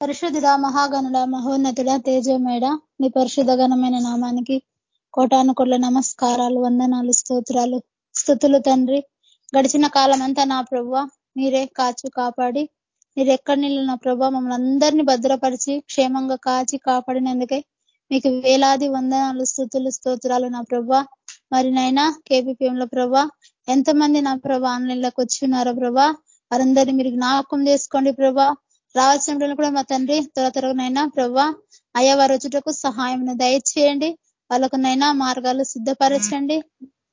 పరిశుద్ధుడ మహాగణుడ మహోన్నతుడ తేజమేడ నీ పరిశుద్ధ ఘనమైన నామానికి కోటానుకొట్ల నమస్కారాలు వందనాలు స్తోత్రాలు. స్థుతులు తండ్రి. గడిచిన కాలం అంతా నా ప్రభ మీరే కాచి కాపాడి మీరు ఎక్కడి నీళ్ళు నా ప్రభ మమ్మల్ని అందరినీ భద్రపరిచి క్షేమంగా కాచి కాపాడినందుకే మీకు వేలాది వందనాలు స్థుతులు స్తోత్రాలు నా ప్రభ మరి నైనా కేబిపిఎంలో ప్రభా ఎంతమంది నా ప్రభా ఆన్లైన్లోకి వచ్చి ఉన్నారో ప్రభా వారందరినీ మీరు జ్ఞాపకం చేసుకోండి ప్రభా రావాల్సిన కూడా మా తండ్రి త్వర త్వరగానైనా ప్రభా అయ్యా వారు వచ్చుటకు సహాయం దయచేయండి. వాళ్ళకునైనా మార్గాలు సిద్ధపరచండి.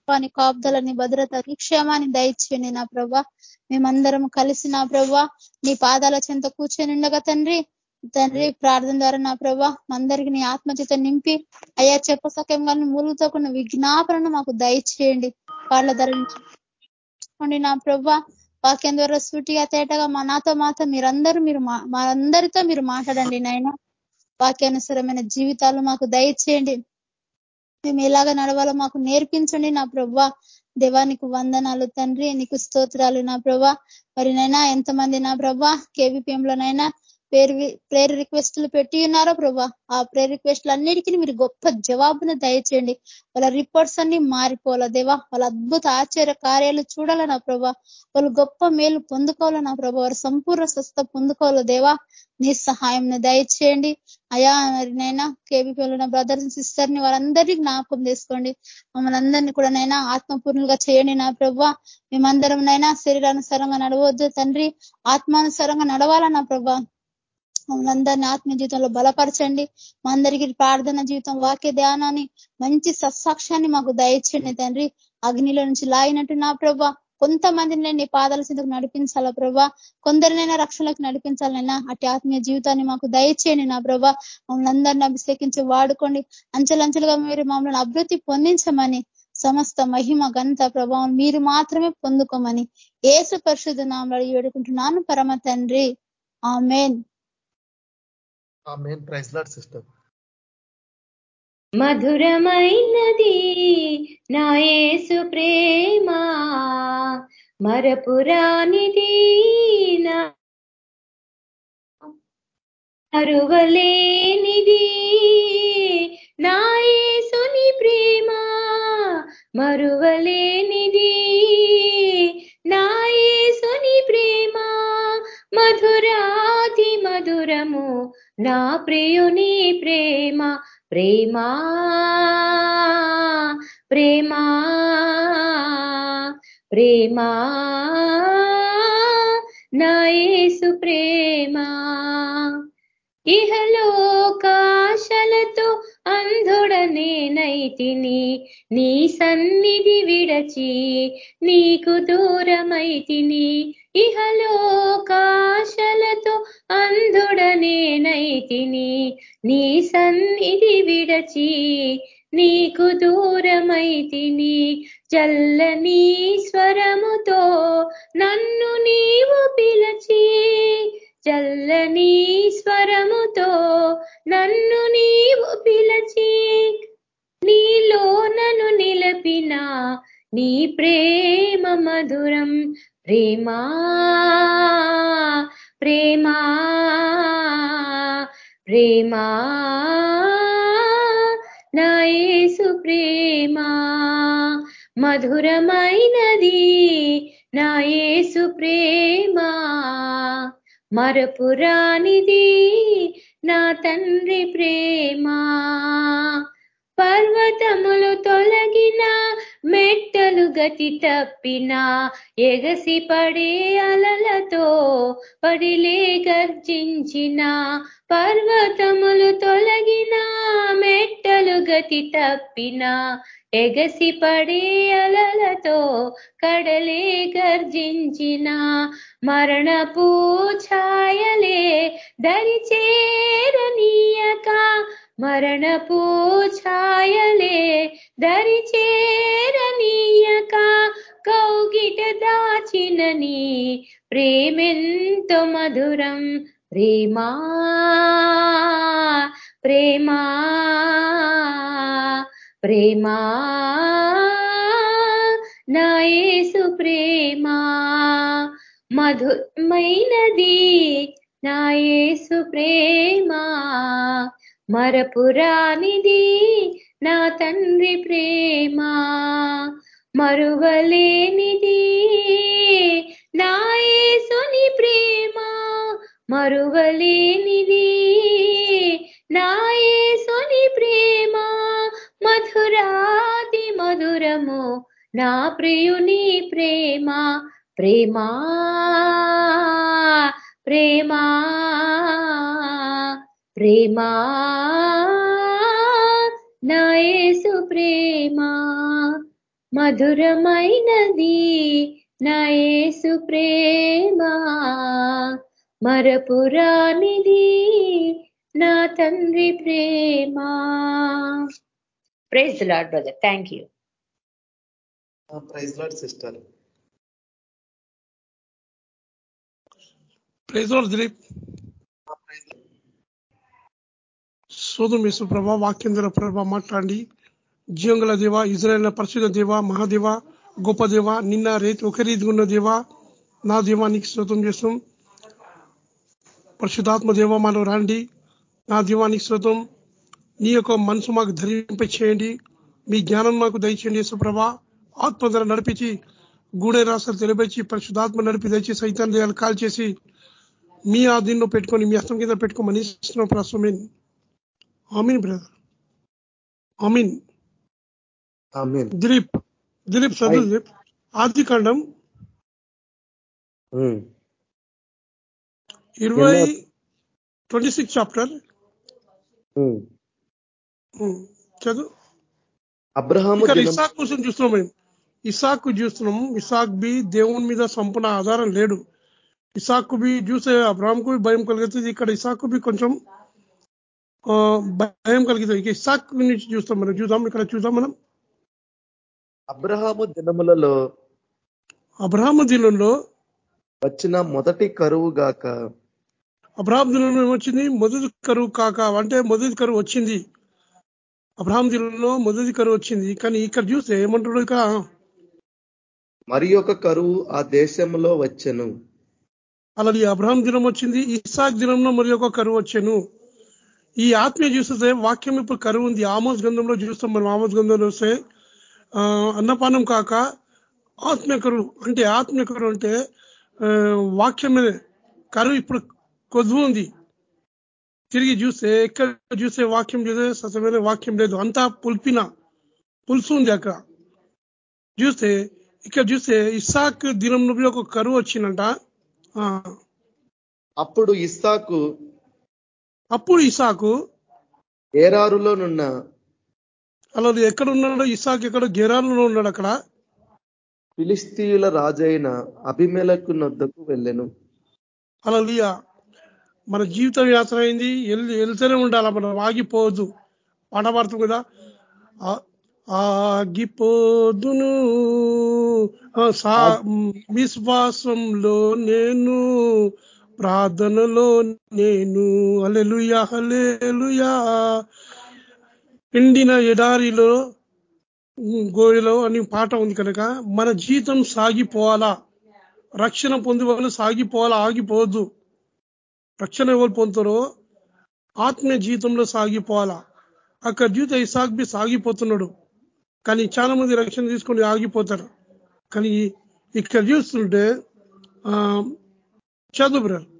వాని కాపుదలని భద్రత క్షేమాన్ని దయచేయండి నా ప్రభా మేమందరం కలిసి నా ప్రభా నీ పాదాల చెంత కూర్చొని ఉండగా తండ్రి తండ్రి ప్రార్థన ద్వారా నా ప్రభా అందరికి నీ ఆత్మచేత నింపి అయ్యా చెప్పసక్యంగా మూలుగుతో కొన్ని విజ్ఞాపనను మాకు దయచేయండి. వాళ్ళ ధర నా ప్రభా వాక్యం ద్వారా సూటిగా తేటగా మా నాతో మాతో మీరందరూ మీరు మా అందరితో మీరు మాట్లాడండి నాయన. వాక్యానుసరమైన జీవితాలు మాకు దయచేయండి. మేము ఎలాగ నడవాలో మాకు నేర్పించండి నా ప్రభా. దేవానికి వందనాలు తండ్రి నీకు స్తోత్రాలు నా ప్రభా. మరి నైనా ఎంతమంది నా ప్రభా? కేవీపీఎంలోనైనా ప్రేయర్ ప్రేర్ రిక్వెస్ట్లు పెట్టి ఉన్నారో ప్రభా? ఆ ప్రేయర్ రిక్వెస్ట్లు అన్నిటికీ మీరు గొప్ప జవాబును దయచేయండి. వాళ్ళ రిపోర్ట్స్ అన్ని మారిపోవాలా దేవా? వాళ్ళ అద్భుత ఆశ్చర్య కార్యాలు చూడాలనా ప్రభా? వాళ్ళు గొప్ప మేలు పొందుకోవాలనా ప్రభా? వారు సంపూర్ణ స్వస్థ పొందుకోవాలా దేవా? నీ సహాయం దయచేయండి. అయా మరి నైనా కేబీపీలో బ్రదర్స్ సిస్టర్ని వారందరినీ జ్ఞాపకం చేసుకోండి. మమ్మల్ని అందరినీ కూడా నైనా ఆత్మపూర్ణులుగా చేయండి నా ప్రభా. మేమందరం నైనా శరీరానుసారంగా నడవద్దు తండ్రి. ఆత్మానుసారంగా నడవాలన్నా ప్రభా? మమ్మల్ని ఆత్మీయ జీవితంలో బలపరచండి. మా అందరికీ ప్రార్థన జీవితం వాక్య ధ్యానాన్ని మంచి సత్సాక్ష్యాన్ని మాకు దయచేయండి తండ్రి. అగ్నిలో నుంచి లాగినట్టు నా ప్రభా. కొంతమందిని నేను నీ పాదాల సిందుకు నడిపించాలా ప్రభా? కొందరినైనా రక్షణలకు నడిపించాలైనా అటు ఆత్మీయ జీవితాన్ని మాకు దయచేయండి నా ప్రభా. మమ్మల్ని అందరినీ అభిషేకించి వాడుకోండి. అంచెలంచెలుగా మీరు మమ్మల్ని అభివృద్ధి పొందించమని సమస్త మహిమ గంత ప్రభావం మీరు మాత్రమే పొందుకోమని ఏసు పరిశుద్ధ నామలు వేడుకుంటున్నాను. పరమ తండ్రి. ఆమెన్. మధురమైనది నాయేసు ప్రేమ మరపురానిది మరువలేనిది. నాయసుని ప్రేమ మరువలేనిది. నాయసుని ప్రేమ మధురాతి మధురము నా ప్రియుని ప్రేమ ప్రేమా ప్రేమా ప్రేమా. నాయసు ప్రేమా. ఇహలోకాశలతో అంధుడనేనైతిని నీ సన్నిధి విడచి నీకు దూరమైతిని ఇహలోకాశలతో అంధుడనేనైతిని నీ సన్నిధి విడచి నీకు దూరమైతిని చల్లని స్వరముతో నన్ను నీవు పిలచి చల్లని స్వరముతో నన్ను నీవు పిలచి నీలో నన్ను నిలపిన నీ ప్రేమ మధురం ప్రేమా ప్రేమా ప్రేమా నాయసు ప్రేమా మధురమైనది నాయసు ప్రేమా మరపురానిది నా తండ్రి ప్రేమా పర్వతములు తొలగిన మెట్టలు గతి తప్పినా ఎగసి పడే అలలతో పడిలే గర్జించిన పర్వతములు తొలగిన మెట్టలు గతి తప్పిన ఎగసి పడే అలలతో కడలే గర్జించిన మరణపు ఛాయలే దరిచేరనీయక మరణపు ఛాయలే దరిచేరనీయక కౌగిట దాచినని ప్రేమెంతో మధురం. ప్రేమా ప్రేమా ప్రేమా నాయసు ప్రేమా. మధుమైనది నాయసు ప్రేమా. మరపురానిది నా తండ్రి ప్రేమ మరువలేనిది. నా ప్రేమ మరువలేనిది. నా ప్రేమ మధురాతి మధురము నా ప్రియుని ప్రేమ ప్రేమా ప్రేమా ప్రేమా. నాయసు ప్రేమ మధురమైనది. నాయసు ప్రేమ మరపురానిది. నా తండ్రి ప్రేమ. Praise lord brother thank you praise lord sister praise lord Dilip సోదం యేసు ప్రభ వాక్యంధ్ర ప్రభ మాట్లాడి. జీవంగల దేవ ఇజ్రాయల్ పరిశుద్ధ దేవ మహాదేవ గొప్ప దేవ నిన్న రేతి ఒక రీతిగా ఉన్న దేవ నా దీవానికి శ్రోతం చేస్తాం. పరిశుద్ధాత్మ దేవ మనం రాండి. నా దీవానికి శ్రోతం నీ యొక్క మనసు మాకు ధరింప చేయండి మీ జ్ఞానం మాకు దయచేయండి యేసుప్రభ ఆత్మ ధర నడిపించి గూడే రాష్ట్రాలు తెలిపించి పరిశుద్ధాత్మ నడిపి దయచేసి సైతాన్ దేయాలు కాల్ చేసి మీ ఆధీనంలో పెట్టుకొని మీ హస్తం కింద పెట్టుకోమని ఇస్తున్నాం ప్రస్తుతం ఆమీన్ బ్రదర్ ఆమీన్ దిలీప్ దిలీప్ చదువు దిలీప్ ఆది కాండం ఇరవై ట్వంటీ సిక్స్ చాప్టర్ చదువు. అబ్రహాము ఇసాక్ కోసం చూస్తున్నాం మేము. ఇసాక్ చూస్తున్నాము. ఇసాక్ బి దేవుని మీద సంపూర్ణ ఆధారం లేడు. ఇసాక్ బి చూసే అబ్రాహంకు భయం కలుగుతుంది ఇక్కడ ఇసాక్ బి కొంచెం భయం కలుగుతుంది ఇక ఇసాక్ నుంచి చూస్తాం మనం చూద్దాం ఇక్కడ చూద్దాం మనం. అబ్రహాము దినములలో అబ్రహాము దినంలో వచ్చిన మొదటి కరువు గాక అబ్రహాం దినంలో ఏమొచ్చింది? మొదటి కరువు కాక అంటే మొదటి కరువు వచ్చింది. అబ్రహాం దినంలో మొదటి కరువు వచ్చింది. కానీ ఇక్కడ చూస్తే ఏమంటాడు ఇక మరి ఒక కరువు ఆ దేశంలో వచ్చెను. అలాది అబ్రహాం దినం వచ్చింది ఇసాక్ దినంలో మరి ఒక కరువు వచ్చాను. ఈ ఆత్మీయ చూస్తే వాక్యం ఇప్పుడు కరువు ఉంది. ఆమోస్ గంధంలో చూస్తాం మనం. ఆమోస్ గంధంలో వస్తే అన్నపానం కాక ఆత్మీయ కరువు. అంటే ఆత్మీయ కరువు అంటే వాక్యం కరువు ఇప్పుడు కొద్దు ఉంది. తిరిగి చూస్తే ఎక్కడ చూస్తే వాక్యం చూస్తే సతమైన వాక్యం లేదు. అంతా పుల్పిన పులుసు ఉంది అక్కడ. చూస్తే ఇక్కడ చూస్తే ఇసాక్ దినంలో ఒక కరువు వచ్చిందంట. అప్పుడు ఇస్సాకు అప్పుడు ఇసాకు ఏరారులోనున్న అలా ఎక్కడ ఉన్నాడో ఇసాక్ ఎక్కడ గెరారులో ఉన్నాడు అక్కడ. ఫిలిస్తీయుల రాజైన అభిమేలకు నొద్దకు వెళ్ళెను. అలా మన జీవితం యాత్ర అయింది. వెళ్తూనే ఉండాలి? మనం ఆగిపోవద్దు. పాట పాడుతాం కదా ఆగిపోదును. విశ్వాసంలో నేను ప్రార్థనలో నేను. అలెలుయా హలేలుయా ఎండిన ఎడారిలో గోయలో అని పాట ఉంది కనుక మన జీవితం సాగిపోవాలా? రక్షణ పొంది వాళ్ళు సాగిపోవాలా? ఆగిపోవద్దు. రక్షణ ఎవరు పొందుతారో? ఆత్మీయ జీవితంలో సాగిపోవాలా? అక్కడ జీవిత ఇసాగ్బి సాగిపోతున్నాడు. కానీ చాలా మంది రక్షణ తీసుకొని ఆగిపోతారు. కానీ ఇక్కడ చూస్తుంటే చదువు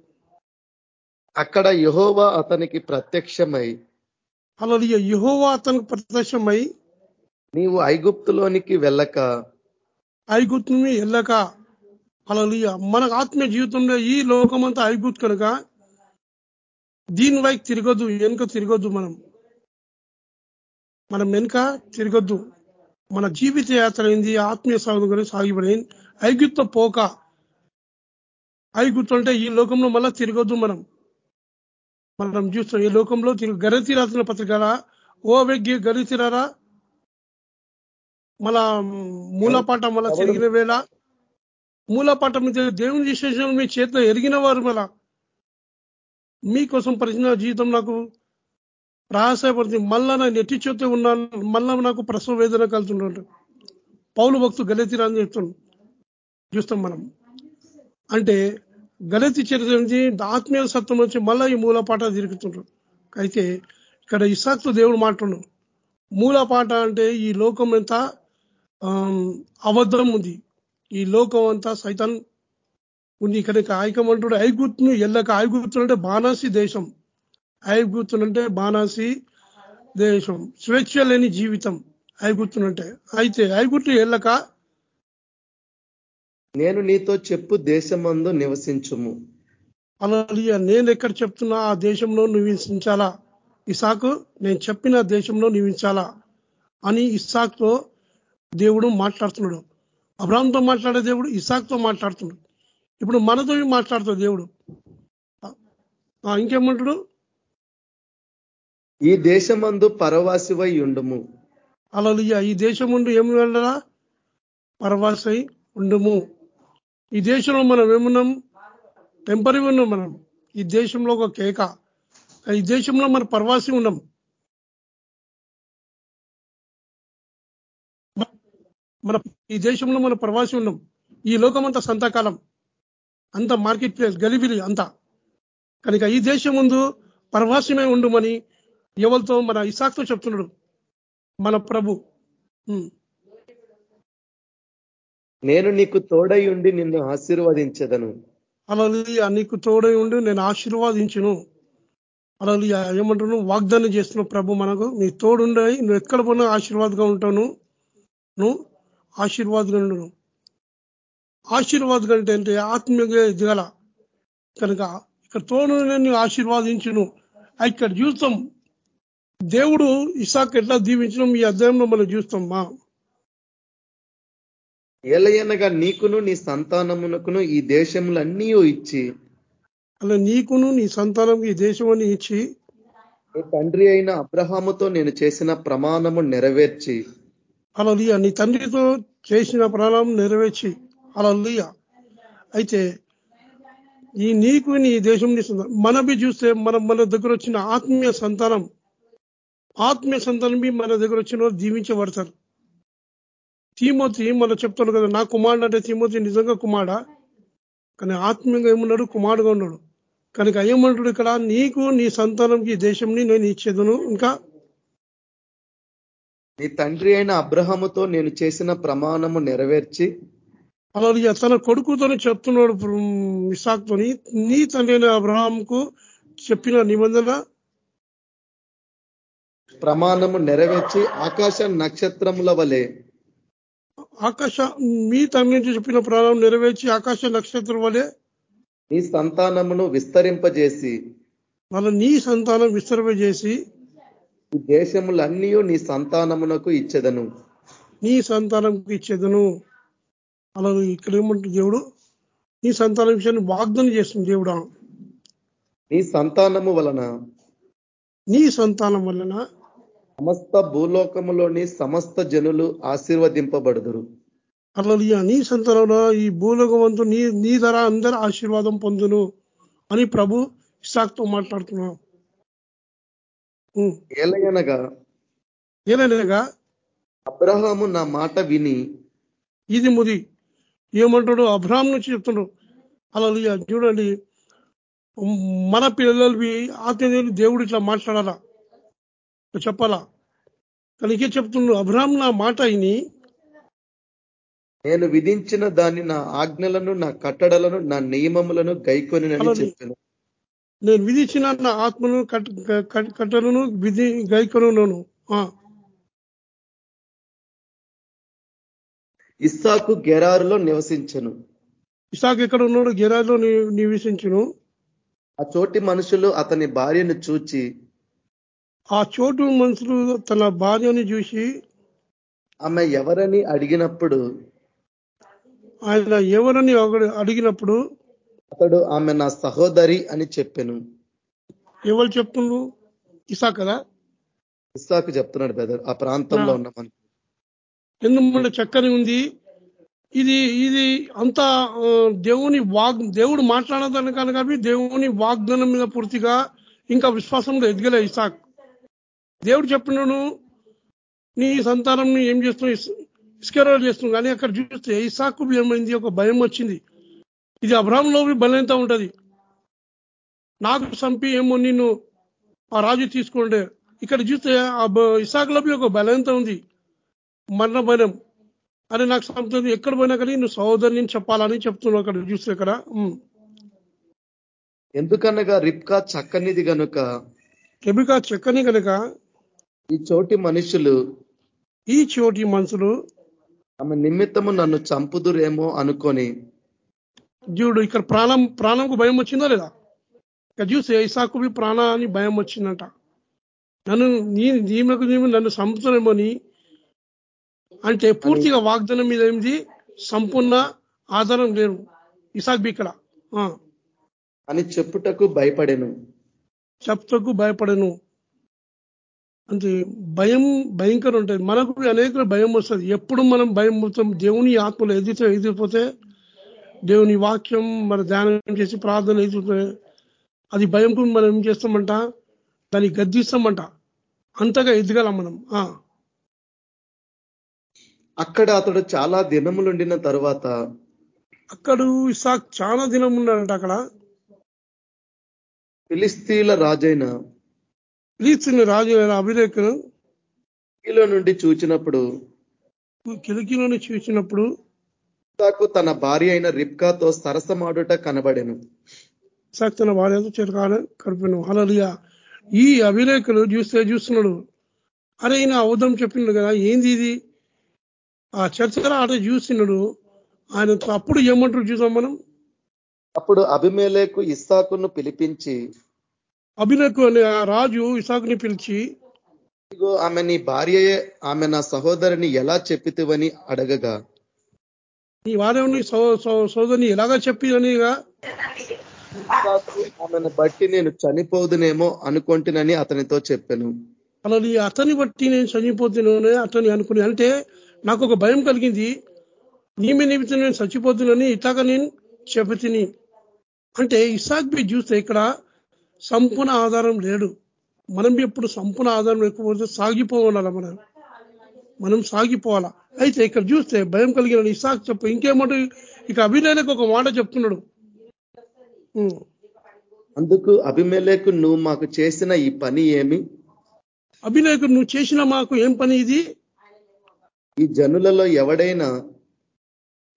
అక్కడ యహోవా అతనికి ప్రత్యక్షమై అలా యహోవా అతనికి ప్రత్యక్షమై నీవు ఐగుప్తులోనికి వెళ్ళక ఐగుప్తు వెళ్ళక అలా మన ఆత్మీయ జీవితంలో ఈ లోకమంతా ఐగుప్తు కనుక దీని వైపు తిరగొద్దు వెనుక తిరగొద్దు మనం. మనం వెనుక తిరగొద్దు. మన జీవిత యాత్ర అయింది ఆత్మీయ సాగుగా సాగిపడింది ఐగుప్త పోక. ఐగుప్తు అంటే ఈ లోకంలో మళ్ళా తిరగొద్దు మనం. మనం చూస్తాం ఈ లోకంలో తిరిగి గరతి రాసిన పత్రిక ఓ వెగ్గి గరితిరారా మళ్ళా మూలపాట మళ్ళా తిరిగిన వేళ. మూలపాట మీద దేవుని విశేషం మీ చేతిలో ఎరిగిన వారు మళ్ళా. మీకోసం పరిచిన జీవితం నాకు ప్రయాసపడుతుంది మళ్ళా నా నెట్టి చేతి ఉన్నాను. మళ్ళా నాకు ప్రసవ వేదన కలుగుతుంటాడు పౌలు భక్తు గలెతిరా అని చెప్తున్నాడు చూస్తాం మనం. అంటే గలతి చరిత్ర నుంచి ఆత్మీయ సత్వం నుంచి మళ్ళీ ఈ మూల పాట తిరుగుతుంటారు అయితే ఇక్కడ ఇసాక్తో దేవుడు మాట్లాడు మూల పాట అంటే ఈ లోకం ఎంత అబద్ధం ఉంది. ఈ లోకం అంతా సైతాన్ ఉంది. ఇక్కడ ఐకమంటుడు ఐగుర్తును ఎల్లక ఐగుత్తుడు అంటే బాణాసి దేశం. ఐగుర్తునంటే బాణాసి దేశం. స్వేచ్ఛ లేని జీవితం ఐగుర్తునంటే అయితే ఐగుర్తు ఎల్లక నేను నీతో చెప్పు దేశమందు నివసించుము. అలా నేను ఎక్కడ చెప్తున్నా ఆ దేశంలో నివసించాలా? ఇసాకు నేను చెప్పిన దేశంలో నివసించాలా? అని ఇసాక్తో దేవుడు మాట్లాడుతున్నాడు. అబ్రామ్తో మాట్లాడే దేవుడు ఇసాక్తో మాట్లాడుతున్నాడు. ఇప్పుడు మనతో మాట్లాడుతాడు దేవుడు. ఇంకేమంటాడు? ఈ దేశమందు పరవాసివై ఉండుము. అలా ఈ దేశం ఉండు ఏమి వెళ్ళరా పరవాసై ఉండుము. ఈ దేశంలో మనం ఏమున్నాం? టెంపరీ ఉన్నాం మనం. ఈ దేశంలో ఒక కేక. ఈ దేశంలో మన పరవాసి ఉన్నాం. మన ఈ దేశంలో మన ప్రవాసి ఉన్నాం. ఈ లోకం అంతా సంతకాలం. అంత మార్కెట్ ప్లేస్ గలిబిలి అంతా. కనుక ఈ దేశం ముందు ప్రవాసమే ఉండుమని ఎవరితో? మన ఇసాక్తో చెప్తున్నాడు. మన ప్రభు. నేను నీకు తోడై ఉండి నిన్ను ఆశీర్వదించదను. అలా నీకు తోడై ఉండి నేను ఆశీర్వాదించును. అలా ఏమంటాను వాగ్దానం చేస్తున్నావు ప్రభు మనకు. నీ తోడుండయి నువ్వు ఎక్కడ పోయినా ఆశీర్వాదంగా ఉంటాను. నువ్వు ఆశీర్వాదంగా ఆశీర్వాదం అంటే అంటే ఆత్మీయంగా ఎదగల. కనుక ఇక్కడ తోడు నేను ఆశీర్వాదించును. ఇక్కడ చూస్తాం. దేవుడు ఇసాక్ ఎట్లా దీవించడం ఈ అధ్యాయంలో మనం చూస్తాం. మా ఏలయనగా నీకును నీ సంతానమునకును ఈ దేశములన్నీ ఇచ్చి. అలా నీకును నీ సంతానం ఈ దేశం అని ఇచ్చి. నీ తండ్రి అయిన అబ్రహాముతో నేను చేసిన ప్రమాణము నెరవేర్చి. అలా నీ తండ్రితో చేసిన ప్రాణం నెరవేర్చి. అలా అయితే ఈ నీకు నీ దేశం మనవి చూస్తే మనం మన దగ్గర వచ్చిన ఆత్మీయ సంతానం ఆత్మీయ సంతానం మన దగ్గర వచ్చిన వాళ్ళు జీవించబడతారు. తీమోతి మనం చెప్తాను కదా నా కుమారుడు అంటే తీమోతి నిజంగా కుమారుడా? కానీ ఆత్మీయంగా ఏమున్నాడు? కుమారుడుగా ఉన్నాడు. కనుక ఏమంటాడు ఇక్కడ? నీకు నీ సంతానంకి దేశంని నేను ఇచ్చేదను. ఇంకా? నీ తండ్రి అయిన అబ్రహముతో నేను చేసిన ప్రమాణము నెరవేర్చి అలాగే తన కొడుకుతోని చెప్తున్నాడు ఇసాక్తోని నీ తండ్రి అయిన అబ్రహాంకు చెప్పిన నిబంధన? ప్రమాణము నెరవేర్చి ఆకాశ నక్షత్రముల వలె ఆకాశ మీ తండ్రి నుంచి చెప్పిన ప్రాణం నెరవేర్చి ఆకాశ నక్షత్రం వలె నీ సంతానమును విస్తరింపజేసి మన నీ సంతానం విస్తరింపజేసి ఈ దేశములన్నీ నీ సంతానమునకు ఇచ్చేదను. నీ సంతానంకి ఇచ్చేదను. అలా ఇక్కడ ఏమంటుంది దేవుడు? నీ సంతానం విషయాన్ని వాగ్దానం చేస్తుంది దేవుడా. నీ సంతానము వలన నీ సంతానం వలన సమస్త భూలోకములోని సమస్త జనులు ఆశీర్వదింపబడుదురు. అట్లా నీ సంతానంలో ఈ భూలోకవంతు నీ నీ ధర అందరూ ఆశీర్వాదం పొందును అని ప్రభు ఇసాక్తో మాట్లాడుతున్నాం. ఏలయనగా ఏలనగా అబ్రహాము నా మాట విని ఇది ముది. ఏమంటాడు అబ్రహాం నుంచి చెప్తున్నాడు. అలా చూడండి మన పిల్లలవి ఆత్మీయులు దేవుడు ఇట్లా మాట్లాడాలా? చెప్పాలా? కానీ ఇంకే చెప్తున్నాడు అబ్రహాం నా మాట అయిని నేను విధించిన దాన్ని నా ఆజ్ఞలను నా కట్టడలను నా నియమములను గైకొని చెప్పాను. నేను విధించిన నా ఆత్మను కట్టలను విధి గైకొనున్నాను. ఇస్సాకు గెరారులో నివసించను. ఇసాక్ ఎక్కడ ఉన్నాడు గెరారులో నివసించును. ఆ చోటి మనుషులు అతని భార్యను చూచి ఆ చోటు మనుషులు తన భార్యని చూసి ఆమె ఎవరని అడిగినప్పుడు ఆయన ఎవరని అడిగినప్పుడు అతడు ఆమె నా సహోదరి అని చెప్పాను. ఎవరు చెప్తుండ్రు? ఇసా కదా ఇసాకు చెప్తున్నాడు బ్రదర్ ఆ ప్రాంతంలో ఉన్న మనం ఎందుకంటే చక్కని ఉంది. ఇది ఇది అంతా దేవుని వాగ్ దేవుడు మాట్లాడదని కనుక దేవుని వాగ్దానం మీద పూర్తిగా ఇంకా విశ్వాసంలో ఎదగలే ఇసాక్. దేవుడు చెప్పినను నీ సంతానం ఏం చేస్తున్నావు? ఇస్కెరాలు చేస్తున్నావు. కానీ అక్కడ చూస్తే ఇసాకు ఏమైంది? ఒక భయం వచ్చింది. ఇది అబ్రాహంలో బలైనత ఉంటది. నాకు చంపి ఏమో నిన్ను ఆ రాజు తీసుకుంటే ఇక్కడ చూస్తే ఇసాకులో ఒక బలైనత ఉంది. మరణ భయం. అని నాకు చంపుతుంది. ఎక్కడ పోయినా కానీ నువ్వు సహోదరిని చెప్పాలని చెప్తున్నావు అక్కడ. చూస్తే ఇక్కడ. ఎందుకనగా రిప్కా చక్కనిది గనుక కెబికా చెక్కని కనుక ఈ చోటి మనుషులు ఈ చోటి మనుషులు ఆమె నిమిత్తము నన్ను చంపుదురేమో అనుకొని జీవుడు ఇక్కడ ప్రాణం ప్రాణంకు భయం వచ్చిందా లేదా? ఇక్కడ చూస్తే ఇసాకువి ప్రాణాన్ని భయం వచ్చిందంట. నన్ను నీ నీమకు నీవు నన్ను చంపుతానేమోని అంటే పూర్తిగా వాగ్దానం మీద ఏంది సంపూర్ణ ఆధారం లేరు ఇసాక్ ఇక్కడ. అని చెప్పుటకు భయపడెను. చెప్తకు భయపడను. అంటే భయం భయంకరం ఉంటుంది మనకు అనేక భయం వస్తుంది. ఎప్పుడు మనం భయం మొత్తం దేవుని ఆత్మలో ఎదిరితే ఎదిరిపోతే దేవుని వాక్యం మన ధ్యానం చేసి ప్రార్థన ఎదుగుతే అది భయంకు మనం ఏం చేస్తామంట? దాన్ని గద్దిస్తామంట. అంతగా ఎదగలం మనం. అక్కడ అతడు చాలా దినములుండిన తర్వాత అక్కడ ఇసాక్ చాలా దినం ఉన్నాడంట అక్కడ. ఫిలిస్తీన్ల రాజైన ఫిలిస్తీన్ రాజు అభిరేఖను కిలో నుండి చూచినప్పుడు కిలికిలోని చూసినప్పుడు ఇసాకు తన భార్య అయిన రిప్కాతో సరసమాడుట కనబడెను. తన భార్యతో చిరకాల కడిపాను అలలియా ఈ అభిరేఖలు చూస్తే చూస్తున్నాడు. అరే ఈయన అవధం చెప్పిండు కదా ఏంది ఇది? ఆ చర్చలో ఆట చూస్తున్నాడు. ఆయన అప్పుడు ఏమంటారు చూసాం మనం? అప్పుడు అభిమేలేకు ఇస్సాకును పిలిపించి అభినకు అనే ఆ రాజు ఇసాకుని పిలిచి ఇగో ఆమె నీ భార్యయే ఆమె నా సహోదరిని ఎలా చెప్పితివని అడగగా. నీ వారేమని సోదరిని ఎలాగా చెప్పి అనిగా ఆమెను బట్టి నేను చనిపోదునేమో అనుకుంటునని అతనితో చెప్పాను. అలా అతని బట్టి నేను చనిపోతున్నాను అతని అనుకుని అంటే నాకు ఒక భయం కలిగింది. నీమే నిమిత్తం నేను చచ్చిపోతున్నానని ఇట్లాగా నేను చెబుతిని అంటే ఇసాక్ బి చూస్తే ఇక్కడ సంపూర్ణ ఆధారం లేడు. మనం ఎప్పుడు సంపూర్ణ ఆధారం లేకపోతే సాగిపోవాల మనం? మనం సాగిపోవాలా? అయితే ఇక్కడ చూస్తే భయం కలిగిన ఇసాక్ చెప్పు. ఇంకేమంటే ఇక అభినయకు ఒక మాట చెప్తున్నాడు. అందుకు అభిమేలేకు నువ్వు మాకు చేసిన ఈ పని ఏమి? అభినయకు నువ్వు చేసిన మాకు ఏం పని ఇది? ఈ జనులలో ఎవడైనా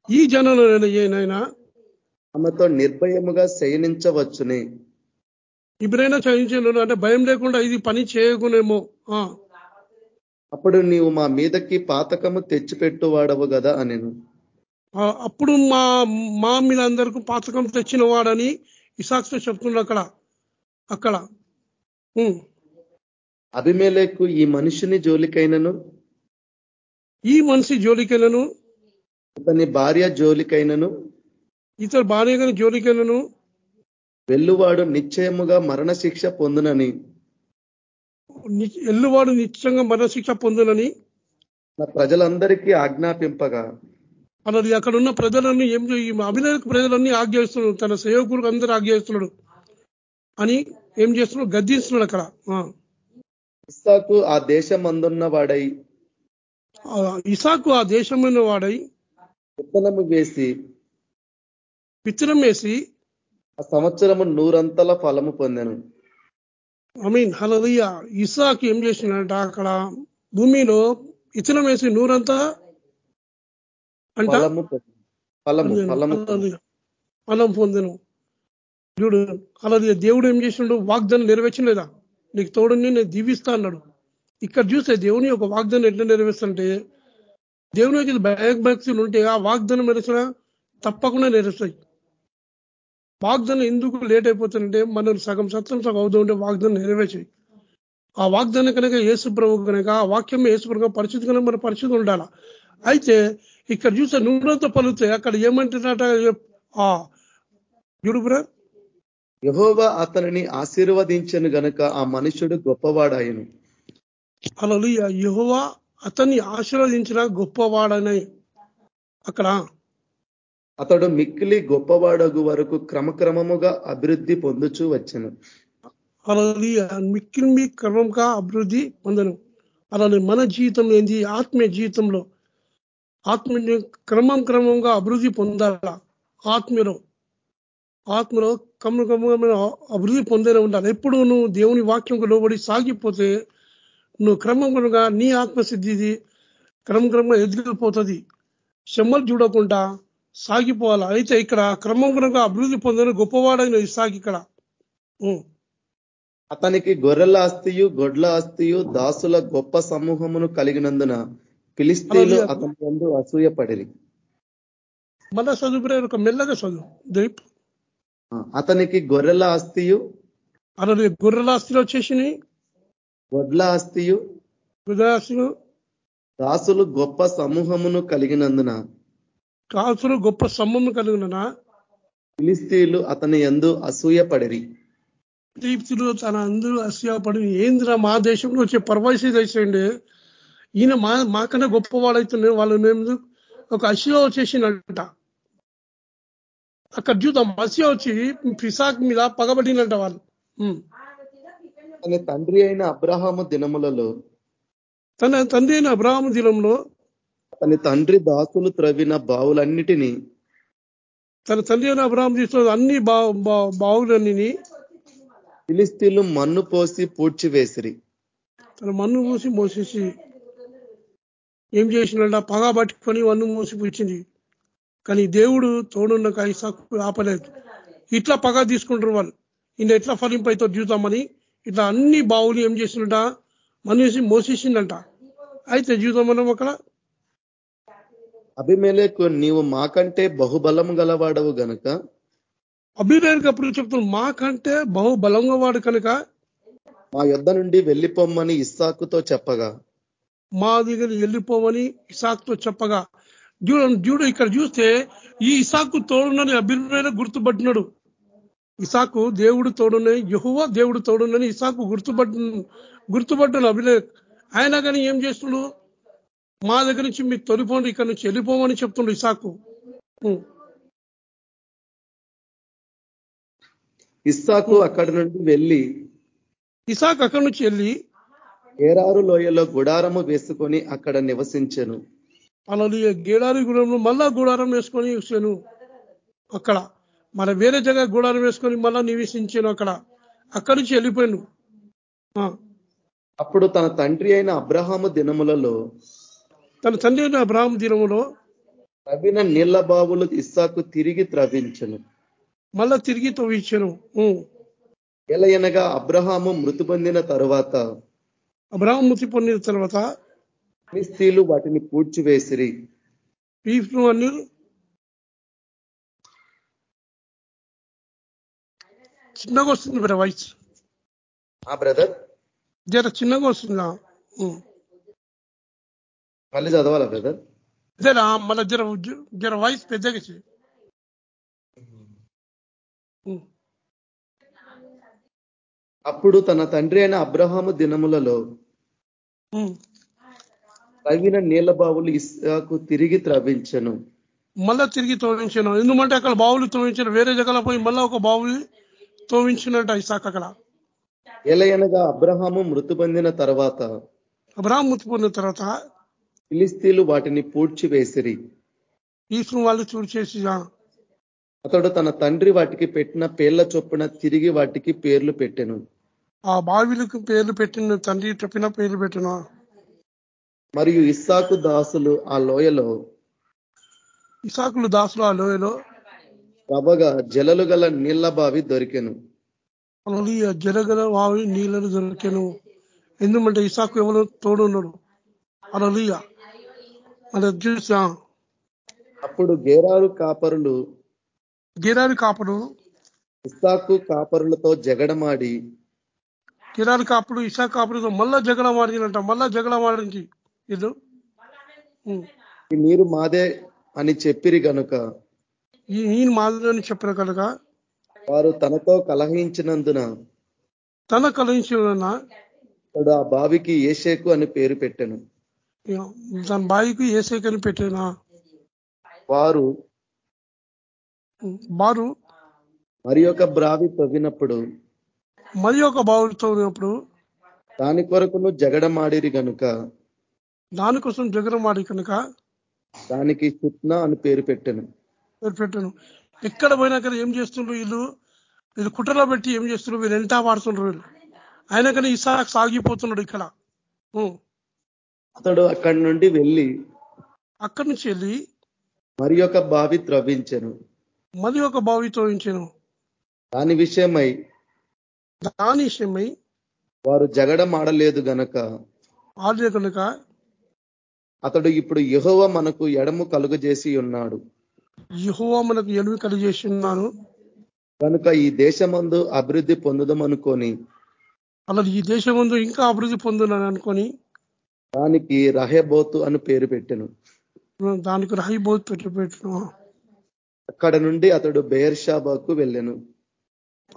ఈ జనంలో ఏనైనా ఆమెతో నిర్భయముగా శయనించవచ్చునే. ఇప్పుడైనా చదివించలేను అంటే భయం లేకుండా ఇది పని చేయకునేమో. అప్పుడు నీవు మా మీదకి పాతకము తెచ్చిపెట్టువాడవు కదా నేను అప్పుడు మా మా మీద అందరికీ పాతకం తెచ్చిన వాడని ఇసాక్తో చెప్తున్నాడు అక్కడ. అక్కడ. అభిమేలేకు ఈ మనిషిని జోలికైనను? ఈ మనిషి జోలికైనను ఇతని భార్య జోలికైనను? ఇతర భార్య గారి జోలికైనను వెల్లువాడు నిశ్చయముగా మరణశిక్ష పొందునని. ఎల్లువాడు నిశ్చయంగా మరణశిక్ష పొందునని. నా ప్రజలందరికీ ఆజ్ఞాపింపగా. అలాది అక్కడ ఉన్న ప్రజలన్నీ ఏం అభినయ ప్రజలన్నీ ఆజ్ఞాస్తున్నాడు తన సేవకులకు అందరూ ఆజ్ఞాస్తున్నాడు అని ఏం చేస్తున్నాడు? గద్దిస్తున్నాడు అక్కడ. ఇస్సాకు ఆ దేశం అందున్న వాడై ఇసాకు ఆ దేశమైన వాడై విత్తనము వేసి. విత్తనం వేసి ఆ సంవత్సరము నూరంతల ఫలము పొందాను. ఐ మీన్ హలదయ్య ఇసాకు ఏం చేసినట అక్కడ భూమిలో ఇతనం వేసి నూరంతా అంట? ఫలం పొందను. చూడు అలా దేవుడు ఏం చేసినాడు వాగ్దానం నెరవేర్చలేదా? నీకు తోడుని నేను దీవిస్తా అన్నాడు. ఇక్కడ చూస్తే దేవుని ఒక వాగ్దానం ఎట్లా నెరవేరుస్తుంటే దేవుని యొక్క భయభక్తులు ఉంటే ఆ వాగ్దానం నెరవేర్చిన తప్పకుండా నెరవేరుస్తాయి. వాగ్దానం ఎందుకు లేట్ అయిపోతుందంటే మనం సగం సత్యం సగం అవుతూ ఉంటే వాగ్దానం నెరవేర్చాయి. ఆ వాగ్దానం కనుక ఏసుప్రభు కనుక ఆ వాక్యం ఏసుప్రభు పరిస్థితి కనుక మన పరిస్థితి ఉండాల? అయితే ఇక్కడ చూస్తే నూనెతో పలుతాయి అక్కడ ఏమంటున్నట ఆ జుడుపురా యహోవా అతనిని ఆశీర్వదించను గనక ఆ మనుషుడు గొప్పవాడాయను అలా యహోవా అతన్ని ఆశీర్వదించిన గొప్పవాడని. అక్కడ అతడు మిక్కిలి గొప్పవాడగు వరకు క్రమక్రమముగా అభివృద్ధి పొందుచూ వచ్చను. అలా మిక్కిలి మీ క్రమంగా అభివృద్ధి పొందను. అలానే మన జీవితం ఏంది? ఆత్మీయ జీవితంలో ఆత్మీయ క్రమం క్రమంగా అభివృద్ధి పొందాల? ఆత్మీయలో ఆత్మలో కమ్ము అభివృద్ధి పొందేనే ఉండాలి. ఎప్పుడు నువ్వు దేవుని వాక్యంకు లోబడి సాగిపోతే నువ్వు క్రమంగా నీ ఆత్మసిద్ధిది క్రమం క్రమంగా ఎదిగిపోతుంది. శ్రమలు చూడకుండా సాగిపోవాలి? అయితే ఇక్కడ క్రమంగా అభివృద్ధి పొందిన గొప్పవాడైన ఇసాకి ఇక్కడ. అతనికి గొర్రెల ఆస్తియు గొడ్ల ఆస్తియు దాసుల గొప్ప సమూహమును కలిగినందున హల్లెలూయా. అతని ముందు అసూయపడిరి మళ్ళా చదువు ఒక మెల్లగా చదువు. దీప్ అతనికి గొర్రెల ఆస్తియు అలాగే గొర్రెల ఆస్తిలో వచ్చేసి గొడ్ల ఆస్తియు దాసులు గొప్ప సమూహమును కలిగినందున కాసులు గొప్ప సమ్మము కలిగిన ఫిలిస్తీన్లు అతని యందు అసూయపడిరి. దీప్తులు తన అందరూ అస్యాపడి ఏంద్రా మా దేశంలో వచ్చే పరవాసి దేశండి ఈయన మా మాకన్నా గొప్పవాడైతున్నాడు. వాళ్ళు నేను ఒక అసియా వచ్చేసిందంట అక్కడ చూద్దాం. అసియా వచ్చి ఫిసాక్ మీద పగబడినంట వాళ్ళు. అతని తండ్రి అయిన అబ్రహాము దినములలో తన తండ్రి అయిన అబ్రాహ్మ దినంలో అతని తండ్రి దాసులు త్రవ్విన బావులన్నిటినీ తన తండ్రి అయిన అబ్రాహ్మ తీసుకున్న అన్ని బావులన్నీ ఫిలిస్తీన్లు మన్ను పోసి పూడ్చివేసిరి. తన మన్ను మూసి మోసేసి ఏం చేసినట పగ పట్టుకొని వన్ను మూసి పుచ్చింది కానీ దేవుడు తోడున్న ఇసాకు ఆపలేదు. ఇట్లా పగ తీసుకుంటారు వాళ్ళు. ఈయన ఎట్లా ఫలింపైతో జీవితామని ఇట్లా అన్ని బావులు ఏం చేసిందట? మనిషి మోసేసిందంట. అయితే జీవితం మనం అక్కడ అభిమేలకు నీవు మాకంటే బహుబలము గలవాడవు గనుక? అభినయకు అప్పుడు చెప్తున్నాడు మాకంటే బహు బలంగా వాడు కనుక మా యొద్ద నుండి వెళ్ళిపోమ్మని ఇస్సాకుతో చెప్పగా. మా దగ్గర వెళ్ళిపోమని ఇసాక్తో చెప్పగా. చూడండి చూడు ఇక్కడ చూస్తే ఈ ఇసాకు తోడునని అభిప్రాయం గుర్తుపట్టినాడు. ఇసాకు దేవుడు తోడున్నాయి యహువ దేవుడు తోడునని ఇసాకు గుర్తుపట్టు గుర్తుపట్టాను అభినయ్ ఆయన కానీ ఏం చేస్తున్నాడు? మా దగ్గర నుంచి మీరు తొలిపోండి ఇక్కడ నుంచి వెళ్ళిపోమని చెప్తుండు ఇసాకు. ఇస్సాకు అక్కడి నుండి వెళ్ళి ఇసాక్ అక్కడి నుంచి వెళ్ళి ఏరారు లోయలో గుడారము వేసుకొని అక్కడ నివసించెను. అలాగే గేడారి గుడంలో మళ్ళా గుడారం వేసుకొని వచ్చాను అక్కడ. మన వేరే జగ గుడారం వేసుకొని మళ్ళా నివసించాను అక్కడ. అక్కడి నుంచి వెళ్ళిపోయాను. అప్పుడు తన తండ్రి అయిన అబ్రహాము దినములలో తన తండ్రి అయిన అబ్రాహ్మ దినములో తవ్విన నీళ్ళ బావులు ఇస్సాకు తిరిగి త్రవ్వించెను మళ్ళా తిరిగి తవ్వించాను. ఎలయనగా అబ్రహాము మృతి పొందిన తరువాత? అబ్రాహ్మ మృతి పొందిన తర్వాత ఫిలిస్తీన్లు వాటిని పూడ్చివేసిరి. పీఫ్ను అన్ని చిన్నగా వస్తుంది బ్ర వాయిస్. ఆ బ్రదర్? జర చిన్నగా వస్తుందా. మళ్ళీ చదవాలా బ్రదర్ జర మళ్ళా జర జర వాయిస్ పెద్దగా చేయి. ఉం. అప్పుడు తన తండ్రి అయిన అబ్రహాము దినములలో ఉం. తవ్విన నీళ్ళ బావులు ఇస్సాకు తిరిగి త్రవ్వించెను. మళ్ళా తిరిగి తోవించాను. ఎందుకంటే అక్కడ బావులు తోవించాను వేరే జగల పోయి మళ్ళా ఒక బావులు తోవించినట్ట ఇసాక్ అక్కడ. ఎలయనగా అబ్రహాము మృతి పొందిన తర్వాత అబ్రాహం మృతి పొందిన తర్వాత ఫిలిస్తీన్లు వాటిని పూడ్చివేసిరి. ఈశ్వరు వాళ్ళు చూడు చేసి ఆ, అతడు తన తండ్రి వాటికి పెట్టిన పేర్ల చొప్పున తిరిగి వాటికి పేర్లు పెట్టెను. ఆ బావిలకు పేర్లు పెట్టిన తండ్రి చెప్పిన పేర్లు పెట్టిన. మరియు ఇస్సాకు దాసులు ఆ లోయలో ఇసాకులు దాసులు ఆ లోయలో రవగా జలలు గల నీళ్ళ బావి దొరికెను. జరగల వావి నీళ్ళను దొరికాను. ఎందుకంటే ఇసాకు ఎవరు తోడు ఉన్నాడు అలలియ అది చూసా అప్పుడు గేరారు కాపరులు గిరారి కాపుడు ఇస్సాకు కాపరులతో జగడమాడి. గిరారి కాపుడు ఇసా కాపుడుతో మళ్ళా జగడ మాడిందంట మళ్ళా జగడ మాడింది ఇది నీరు మాదే అని చెప్పిరి గనుక. ఈ ఈయన మాదిరి చెప్పిన కనుక. వారు తనతో కలహించినందున. తన అతడు ఆ బావికి ఏషేకు అని పేరు పెట్టెను. దాని బాయికి ఏసైకని పెట్టిన? వారు బారు మరి ఒక బ్రావి తవ్వినప్పుడు మరి ఒక బావులతో ఉన్నప్పుడు దాని కొరకును జగడమాడిరి గనుక. దానికోసం జగరం వాడి కనుక దానికి సుత్న అని పేరు పెట్టెను. పేరు పెట్టాను. ఎక్కడ పోయినా కానీ ఏం చేస్తుండ్రు వీళ్ళు? వీళ్ళు కుట్రలో పెట్టి ఏం చేస్తున్నారు వీళ్ళు ఎంటా వాడుతుండ్రు వీళ్ళు? అయినా కానీ ఇసాక్ సాగిపోతున్నాడు ఇక్కడ. అతడు అక్కడి నుండి వెళ్ళి అక్కడి నుంచి వెళ్ళి మరి ఒక బావి త్రవ్వించెను. మరి ఒక బావితో ఉంచాను దాని విషయమై దాని విషయమై వారు జగడమాడలేదు గనక ఆడే కనుక అతడు ఇప్పుడు యెహోవా మనకు ఎడము కలుగజేసి ఉన్నాడు. యహోవా మనకు ఎలువి కలిగేసి ఉన్నాను కనుక ఈ దేశమందు అభివృద్ధి పొందుదమనుకొని అలా ఈ దేశం ముందు ఇంకా అభివృద్ధి పొందునని అనుకొని దానికి రహెబోతు అని పేరు పెట్టెను. దానికి రాయిబోతు పెట్టి పెట్టిన. అక్కడ నుండి అతడు బెయర్షాబాకు వెళ్ళెను.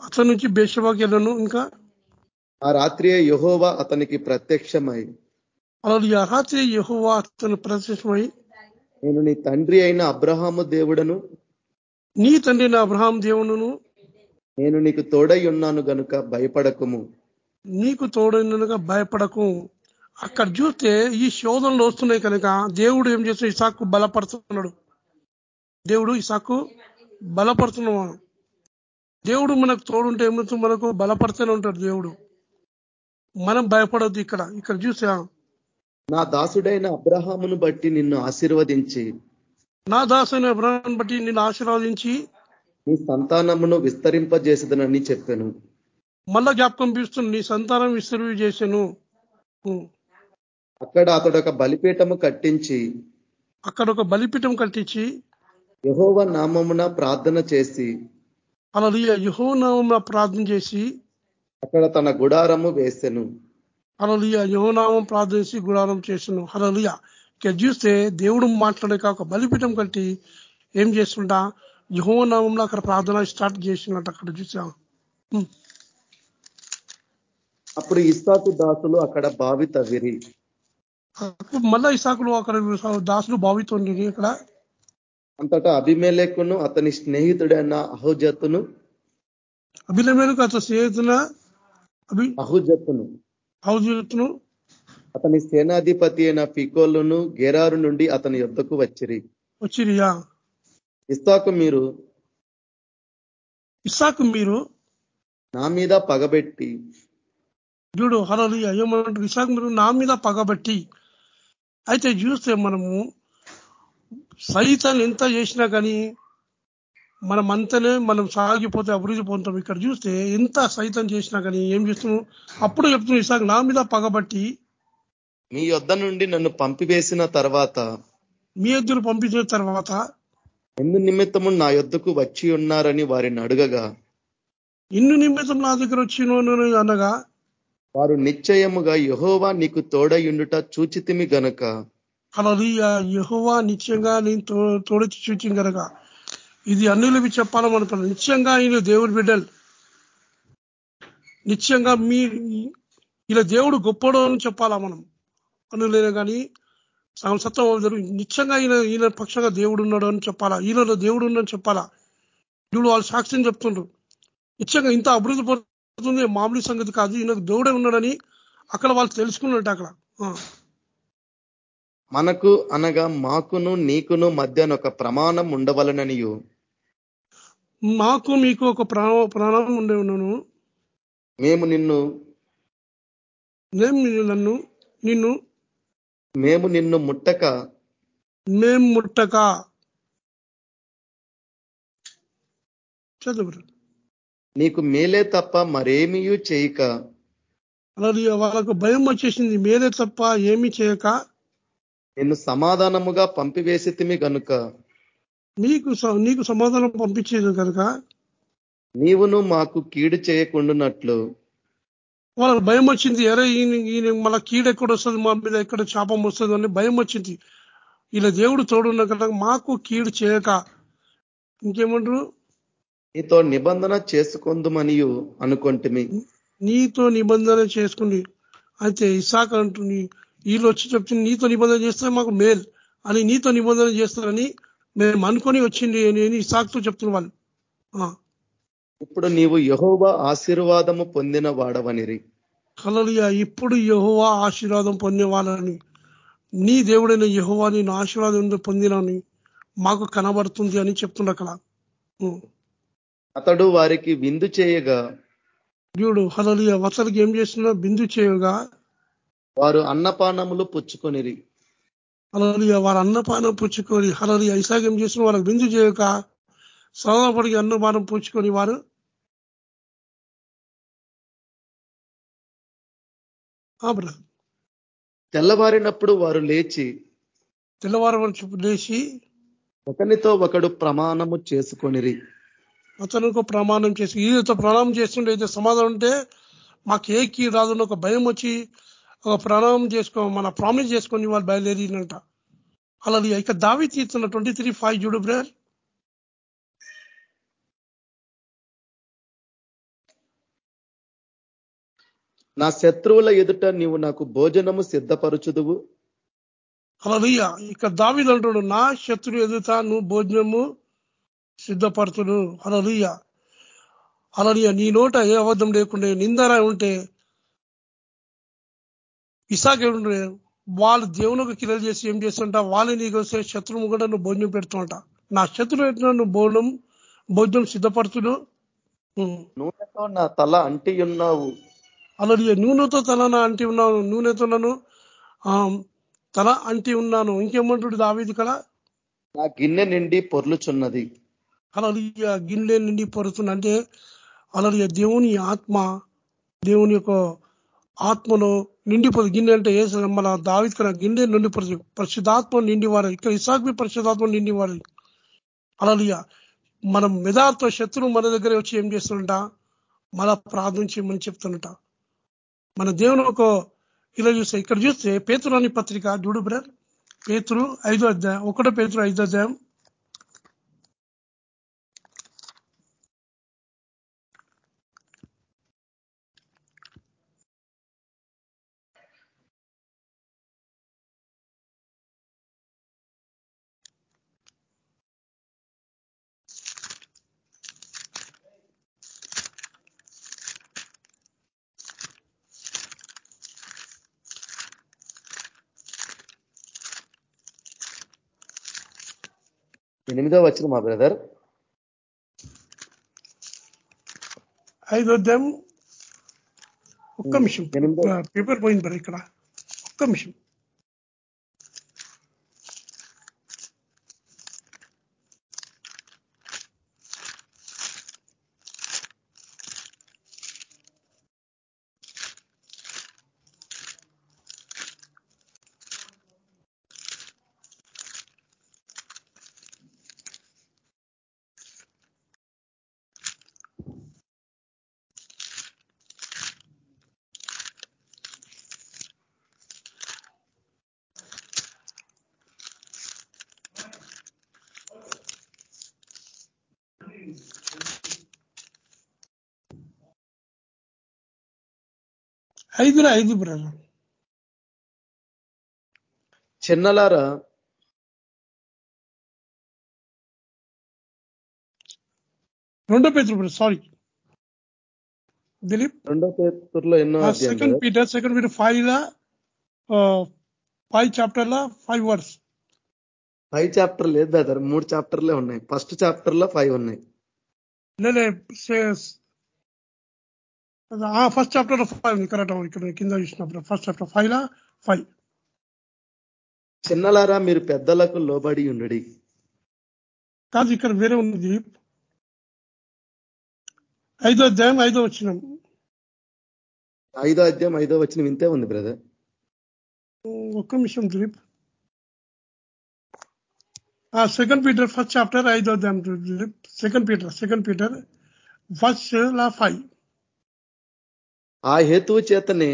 అతని నుంచి బేషబాకి వెళ్ళను ఇంకా? ఆ రాత్రియే యెహోవా అతనికి ప్రత్యక్షమై. అలా ఈ రాత్రి యహోవా అతను ప్రత్యక్షమై. నేను నీ తండ్రి అయిన అబ్రహాము దేవుడను. నీ తండ్రి నా అబ్రహాం దేవుడును. నేను నీకు తోడై ఉన్నాను గనుక భయపడకుము. నీకు తోడైనగా భయపడకు. అక్కడ చూస్తే ఈ శోధనలు వస్తున్నాయి కనుక దేవుడు ఏం చేస్తున్నాడు? ఇసాకు బలపడుతున్నాడు దేవుడు ఇసాకు బలపడుతున్నాడు దేవుడు మనకు తోడుంటే ఏమవుతుంది మనకు బలపడుతూనే ఉంటాడు దేవుడు. మనం భయపడొద్దు ఇక్కడ. ఇక్కడ చూసా నా దాసుడైన అబ్రహామును బట్టి నిన్ను ఆశీర్వదించి నా దాసైన అబ్రహాం బట్టి నిన్ను ఆశీర్వదించి నీ సంతానమును విస్తరింపజేసదనని చెప్పాను. మళ్ళా జ్ఞాపకం పిస్తుంది నీ సంతానం విస్తరి చేశాను ఉం. అక్కడ అతడు ఒక బలిపీఠము కట్టించి అక్కడ ఒక బలిపీఠం కట్టించి యెహోవా నామమున ప్రార్థన చేసి అలా యహోనామ ప్రార్థన చేసి అక్కడ తన గుడారము వేసెను. హలలియ యహోనామం ప్రార్థించి గుడారం చేసిన. హలలియ ఇక చూస్తే దేవుడు మాట్లాడక ఒక బలిపీఠం కట్టి ఏం చేస్తుంటా యహోనామంలో అక్కడ ప్రార్థన స్టార్ట్ చేసినట్టు అక్కడ చూసాం. అప్పుడు ఇస్సాకు దాసులు అక్కడ బావి తవ్విరి. మళ్ళా ఇసాకులు అక్కడ దాసులు బావితోండి ఇక్కడ. అంతటా అభిమేలేకును అతని స్నేహితుడైన అహుజతును. అభినమేలకు అతను స్నేహితున అభి అహుజతును. హౌజును అతని సేనాధిపతి అయిన ఫికోలును గెరారు నుండి అతని యొద్దకు వచ్చిరి. వచ్చిరియా ఇస్సాకు మీరు? ఇసాకు మీరు? నా మీద పగబెట్టి. చూడు హలలియ ఏమంటారు? ఇసాకు మీరు నా మీద పగబట్టి. అయితే చూస్తే మనము సైతాన్ని ఎంత చేసినా కానీ మనం అంతనే మనం సాగిపోతే అభివృద్ధి పొందుతాం. ఇక్కడ చూస్తే ఎంత సైతం చేసినా కానీ ఏం చేస్తున్నాం అప్పుడు చెప్తున్నాం ఇసాకు నా మీద పగబట్టి మీ యొద్ద నుండి నన్ను పంపివేసిన తర్వాత మీ ఎద్దులు పంపించిన తర్వాత ఎందు నిమిత్తము నా యొద్దకు వచ్చి ఉన్నారని వారిని అడగగా ఇన్ను నిమిత్తం నా దగ్గర వచ్చిన అనగా వారు నిశ్చయముగా యహోవా నీకు తోడయుండుట చూచితిమి గనక. అలా యహోవా నిత్యంగా నేను తోడచి చూచింది గనక. ఇది అన్నిలవి చెప్పాలనుకున్నాను నిత్యంగా ఈయన దేవుడి బిడ్డలు. నిత్యంగా మీ ఇలా దేవుడు గొప్పడు అని చెప్పాలా మనం. అనులేనే కానీ సత్వం జరుగు నిత్యంగా ఈయన ఈయన పక్షంగా దేవుడు ఉన్నాడు అని చెప్పాలా? ఈయనలో దేవుడు ఉన్నాడని చెప్పాలా? వీళ్ళు వాళ్ళు సాక్ష్యం చెప్తుండ్రు. నిత్యంగా ఇంత అభివృద్ధి పడుతుంది మామూలు సంగతి కాదు. ఈయనకు దేవుడే ఉన్నాడని అక్కడ వాళ్ళు తెలుసుకున్నట్టు అక్కడ. మనకు అనగా మాకును నీకును మధ్యన ఒక ప్రమాణం ఉండవలననియు. మాకు మీకు ఒక ప్రాణ ఉండే ఉన్నాను. మేము నిన్ను నేను నన్ను నిన్ను మేము నిన్ను ముట్టక మేం ముట్టక. చదువు నీకు మేలే తప్ప మరేమీయూ చేయక. అలాగే వాళ్ళకు భయం వచ్చేసింది మేలే తప్ప ఏమీ చేయక. నిన్ను సమాధానముగా పంపివేసితిమి గనుక. నీకు నీకు సమాధానం పంపించేది కనుక నీవును మాకు కీడు చేయకుండానట్లు. వాళ్ళకి భయం వచ్చింది ఎరే ఈయన ఈయన మళ్ళీ కీడు ఎక్కడ వస్తుంది? మా మీద ఎక్కడ శాపం వస్తుంది? అని భయం వచ్చింది. ఇలా దేవుడు తోడున్న కనుక మాకు కీడు చేయక. ఇంకేమంటారు? నీతో నిబంధన చేసుకొందుమనియు అనుకొంటిమి. నీతో నిబంధన చేసుకుని అయితే ఇసాక్ అంటుంది వీళ్ళు వచ్చి చెప్తుంది నీతో నిబంధన చేస్తే మాకు మేల్ అని నీతో నిబంధన చేస్తారని మేము అనుకొని వచ్చింది అని ఇసాక్తో చెప్తున్న వాళ్ళు. ఇప్పుడు నీవు యహోవా ఆశీర్వాదము పొందిన వాడవనిరి. హల్లెలూయా ఇప్పుడు యహోవా ఆశీర్వాదం పొందే వాళ్ళని నీ దేవుడైన యహోవా నేను ఆశీర్వాదం పొందినని మాకు కనబడుతుంది అని చెప్తుండ అక్కడ. అతడు వారికి విందు చేయగా చూడు హలలియ వసలకి ఏం చేస్తున్నా బిందు చేయగా వారు అన్నపానములు పుచ్చుకొనిరి. హలలియ వారు అన్నపానం పుచ్చుకొని హలలియ ఇసాక్ ఏం చేస్తున్న వాళ్ళకి బిందు చేయక సదాపడికి అన్నపానం పుచ్చుకొని వారు తెల్లవారినప్పుడు వారు లేచి తెల్లవారు లేచి ఒకనితో ఒకడు ప్రమాణము చేసుకొనిరి. అతను ప్రమాణం చేసి ఈయనతో ప్రమాణం చేస్తుంటే అయితే సమాధానం ఉంటే మాకు ఏ కీ రాదు ఒక భయం వచ్చి ఒక ప్రణామం చేసుకో మన ప్రామిస్ చేసుకొని వాళ్ళు బయలుదేరినంట. అలా ఇక దావి తీస్తున్న ట్వంటీ త్రీ ఫైవ్ చూడు బ్రదర్. నా శత్రువుల ఎదుట నీవు నాకు భోజనము సిద్ధపరచుదువు. అలా ఇక దావిది అంటాడు నా శత్రు ఎదుట నువ్వు భోజనము సిద్ధపరచును అలలియ అలలియ నీ నోట ఏ అబద్ధం లేకుండా నిందర ఉంటే ఇసాక్ ఏముండే వాళ్ళు దేవునికి కిరలు చేసి ఏం చేస్తుంట వాళ్ళు నీకు వస్తే శత్రువు కూడా నువ్వు భోజనం పెడుతుంట. నా శత్రువు ఎట్లా నువ్వు భోజనం భోజనం సిద్ధపరచును నూనెతో నా తల అంటి ఉన్నావు. అలలియ నూనెతో తల నా అంటి ఉన్నాను. నూనెతో నన్ను ఆ, తల అంటి ఉన్నాను. ఇంకేమంటాడు దావీది కదా నా గిన్నె నిండి పొర్లుచున్నది. అలలియ గిన్నె నిండి పరుతుంది అంటే అలలియ దేవుని ఆత్మ దేవుని యొక్క ఆత్మలో నిండిపోదు. గిన్నె అంటే ఏ మన దావిత్ కన్నా గిన్నె నిండిపోదు పరిశుద్ధాత్మ నిండివారు. ఇక్కడ ఇసాక్మి పరిశుద్ధాత్మ నిండివారు. అలలియ మనం మెదార్థ శత్రువు మన దగ్గర వచ్చి ఏం చేస్తుంట మన ప్రార్థన చేయమని చెప్తున్నట మన దేవుని ఒక ఇలా చూస్తే ఇక్కడ చూస్తే పేతురు అని పత్రిక చూడు బ్రదర్. పేతురు ఐదో అధ్యాయం ఒకటో పేతురు ఐదో అధ్యాయం. ఎనిమిదో వచ్చిన మా బ్రదర్. ఐదో అధ్యాయం ఒక్క నిమిషం. పేపర్ పోయింది మరి ఇక్కడ. ఒక్క నిమిషం. ఐదులో ఐదు బ్రదర్. చిన్నలారా? రెండో పేతురు బ్రదర్ సారీ దిలీప్. రెండో పేతుర్లో ఎన్నో second? Peter second Peter five లా ఫైవ్ చాప్టర్ లా ఫైవ్ వర్డ్స్ ఫైవ్ చాప్టర్ లేదు బ్రదర్ మూడు చాప్టర్లే ఉన్నాయి. ఫస్ట్ చాప్టర్లో ఫైవ్ ఉన్నాయి. ఫస్ట్ చాప్టర్ ఫైవ్ కరెక్ట్ ఇక్కడ కింద చూసినప్పుడు ఫస్ట్ చాప్టర్ ఫైవ్ లా ఫైవ్ చిన్నలారా మీరు పెద్దలకు లోబడి ఉండడి. కాదు ఇక్కడ వేరే ఉంది ఐదో అధ్యాయం ఐదో వచ్చినాం ఐదో అధ్యాయం ఐదో వచ్చిన వింతే ఉంది బ్రదర్. ఒక్క నిమిషం Dilip second Peter first chapter ఐదో అధ్యాయం Dilip second Peter second Peter first లా ఫైవ్ ఆ హేతువు చేతనే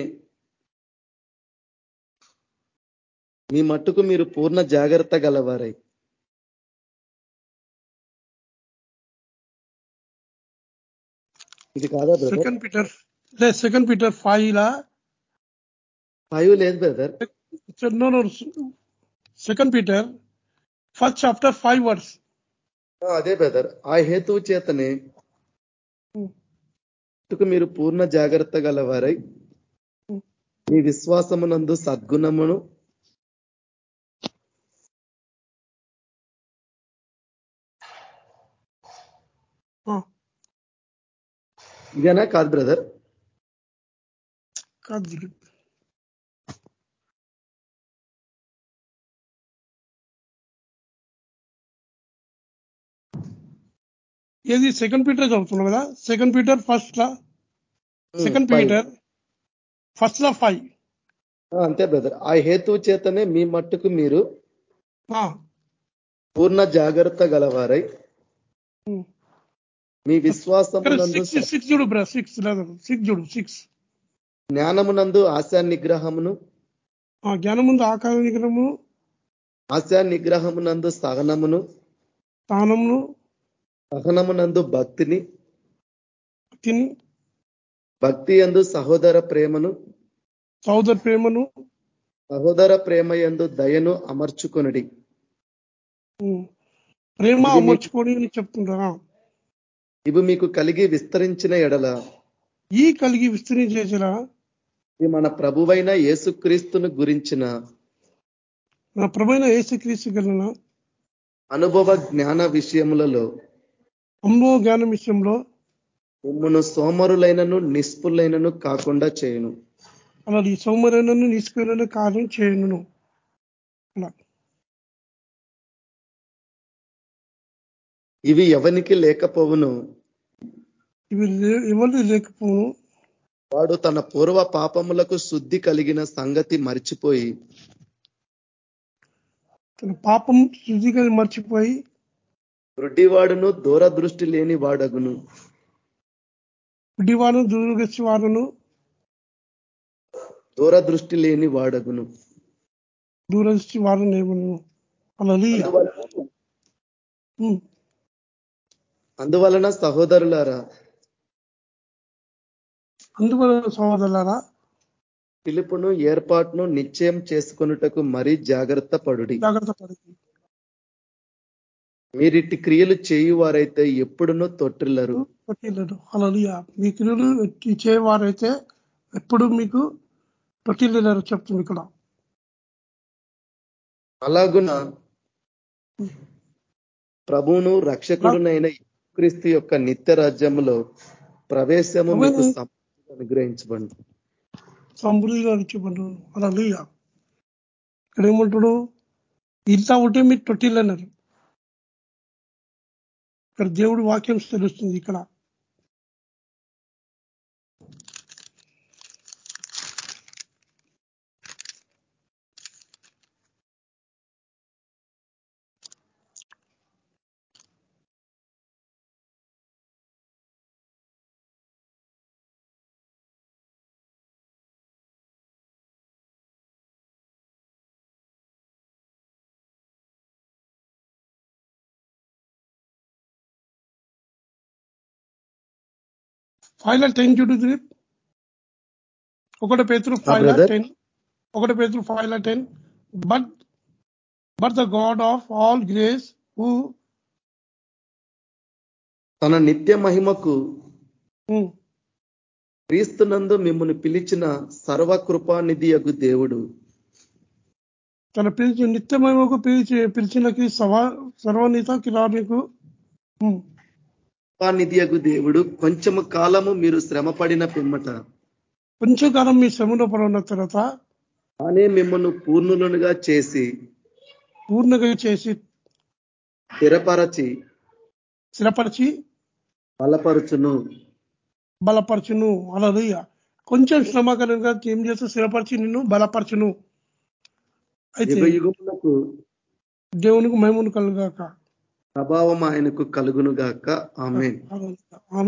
మీ మట్టుకు మీరు పూర్ణ జాగ్రత్త గలవారై. ఇది కాదా బ్రదర్ సెకండ్ పీటర్ లే సెకండ్ పీటర్ ఫైవ్ లా ఫైవ్ లేదు brother no no second Peter first chapter five words అదే బ్రదర్ ఆ హేతువు చేతనే మట్టుకు మీరు పూర్ణ జాగ్రత్త గలవారై మీ విశ్వాసమునందు సద్గుణమును ఇదేనా? కాదు బ్రదర్ కాదు ఏది? సెకండ్ పీటర్ చదువుతున్నాం కదా? సెకండ్ పీటర్ ఫస్ట్ లా? సెకండ్. పీటర్ ఫస్ట్ లా ఫైవ్ అంతే బ్రదర్ ఆ హేతువు చేతనే మీ మట్టుకు మీరు పూర్ణ జాగ్రత్త గలవారై. మీ సిక్స్ జ్ఞానమునందు ఆశా నిగ్రహమును ఆ జ్ఞానం ముందు ఆకార నిగ్రహము ఆశా నిగ్రహమునందు సహనమును స్థానమును సహనమునందు భక్తిని తిని భక్తి యందు సహోదర ప్రేమను సోదర ప్రేమను సహోదర ప్రేమ యందు దయను అమర్చుకొనుడి. ప్రేమ అమర్చుకొని అని చెప్తుంటారా ఇవి మీకు కలిగి విస్తరించిన ఎడల. ఈ కలిగి విస్తరించేసరా ఇది మన ప్రభువైన యేసుక్రీస్తును గురించిన. నా ప్రభైన ఏసుక్రీస్తు గలన అనుభవ జ్ఞాన విషయములలో అనుభవ జ్ఞానం విషయంలో మిమ్మను సోమరులైనను నిస్పులైనను కాకుండా చేయును. అలా ఈ సౌమర్యను నిష్పీడన కార్యం చేయను. అలా. ఇవి ఎవనికి లేకపోవును? ఇవి ఎవరు లేకపోను వాడు తన పూర్వ పాపములకు శుద్ధి కలిగిన సంగతి మర్చిపోయి తన పాపం శుద్ధిగా మర్చిపోయి వృడ్డివాడును దూరదృష్టి లేని వాడగును గుడ్డివాను దూరగచ్చి వారును దూరదృష్టి లేని వాడగును దూరదృష్టి అలా అందువలన- సహోదరులారా అందువలన సహోదరులారా పిలుపును ఏర్పాటును నిశ్చయం చేసుకొనుటకు మరీ జాగ్రత్త పడుడి. జాగ్రత్త పడింది మీరిట్టి క్రియలు చేయువారైతే ఎప్పుడునూ తొట్టిల్లరు. పట్టిల్లరు అలా మీ క్రియలు ఇచ్చేవారైతే ఎప్పుడు మీకు పట్టిల్లారు చెప్తుంది ఇక్కడ. అలాగున ప్రభువును రక్షకుడునైన క్రీస్తు యొక్క నిత్య రాజ్యములో ప్రవేశము మీకు అనుగ్రహించబడి సమృద్ధిగా ఇచ్చిపడ్డాడు అలా ఇక్కడ ఏమంటాడు ఇంత ఉంటే మీరు తొట్టిల్లు అన్నారు ఇక్కడ దేవుడి వాక్యం తెలుస్తుంది ఇక్కడ. ఫైవ్ టెన్ చూడు దిలీప్ ఒకటి పేతురు ఫైవ్ brother. టెన్ ఒకటి పేతురు five ten but but the God of all grace who తన నిత్య మహిమకు క్రీస్తునందు మిమ్మల్ని పిలిచిన సర్వకృపానిధి యగు దేవుడు. తన పిలిచి నిత్యమేమకు పిలిచి పిలిచినకి సవా సర్వనీత కిరానికి కృపానిధి యగు దేవుడు కొంచెము కాలము మీరు శ్రమ పడిన పిమ్మట. కొంచెం కాలం మీ శ్రమలో పడిన తర్వాత తానే మిమ్మల్ని పూర్ణులుగా చేసి పూర్ణంగా చేసి స్థిరపరచి స్థిరపరిచి బలపరుచును. బలపరచును. అలా కొంచెం శ్రమ కనుక ఏం చేస్తే స్థిరపరిచి నిన్ను బలపరచును. అయితే యుగములకు దేవునికి మహిమను కలుగాక. ప్రభావం ఆయనకు కలుగును గాక. ఆమె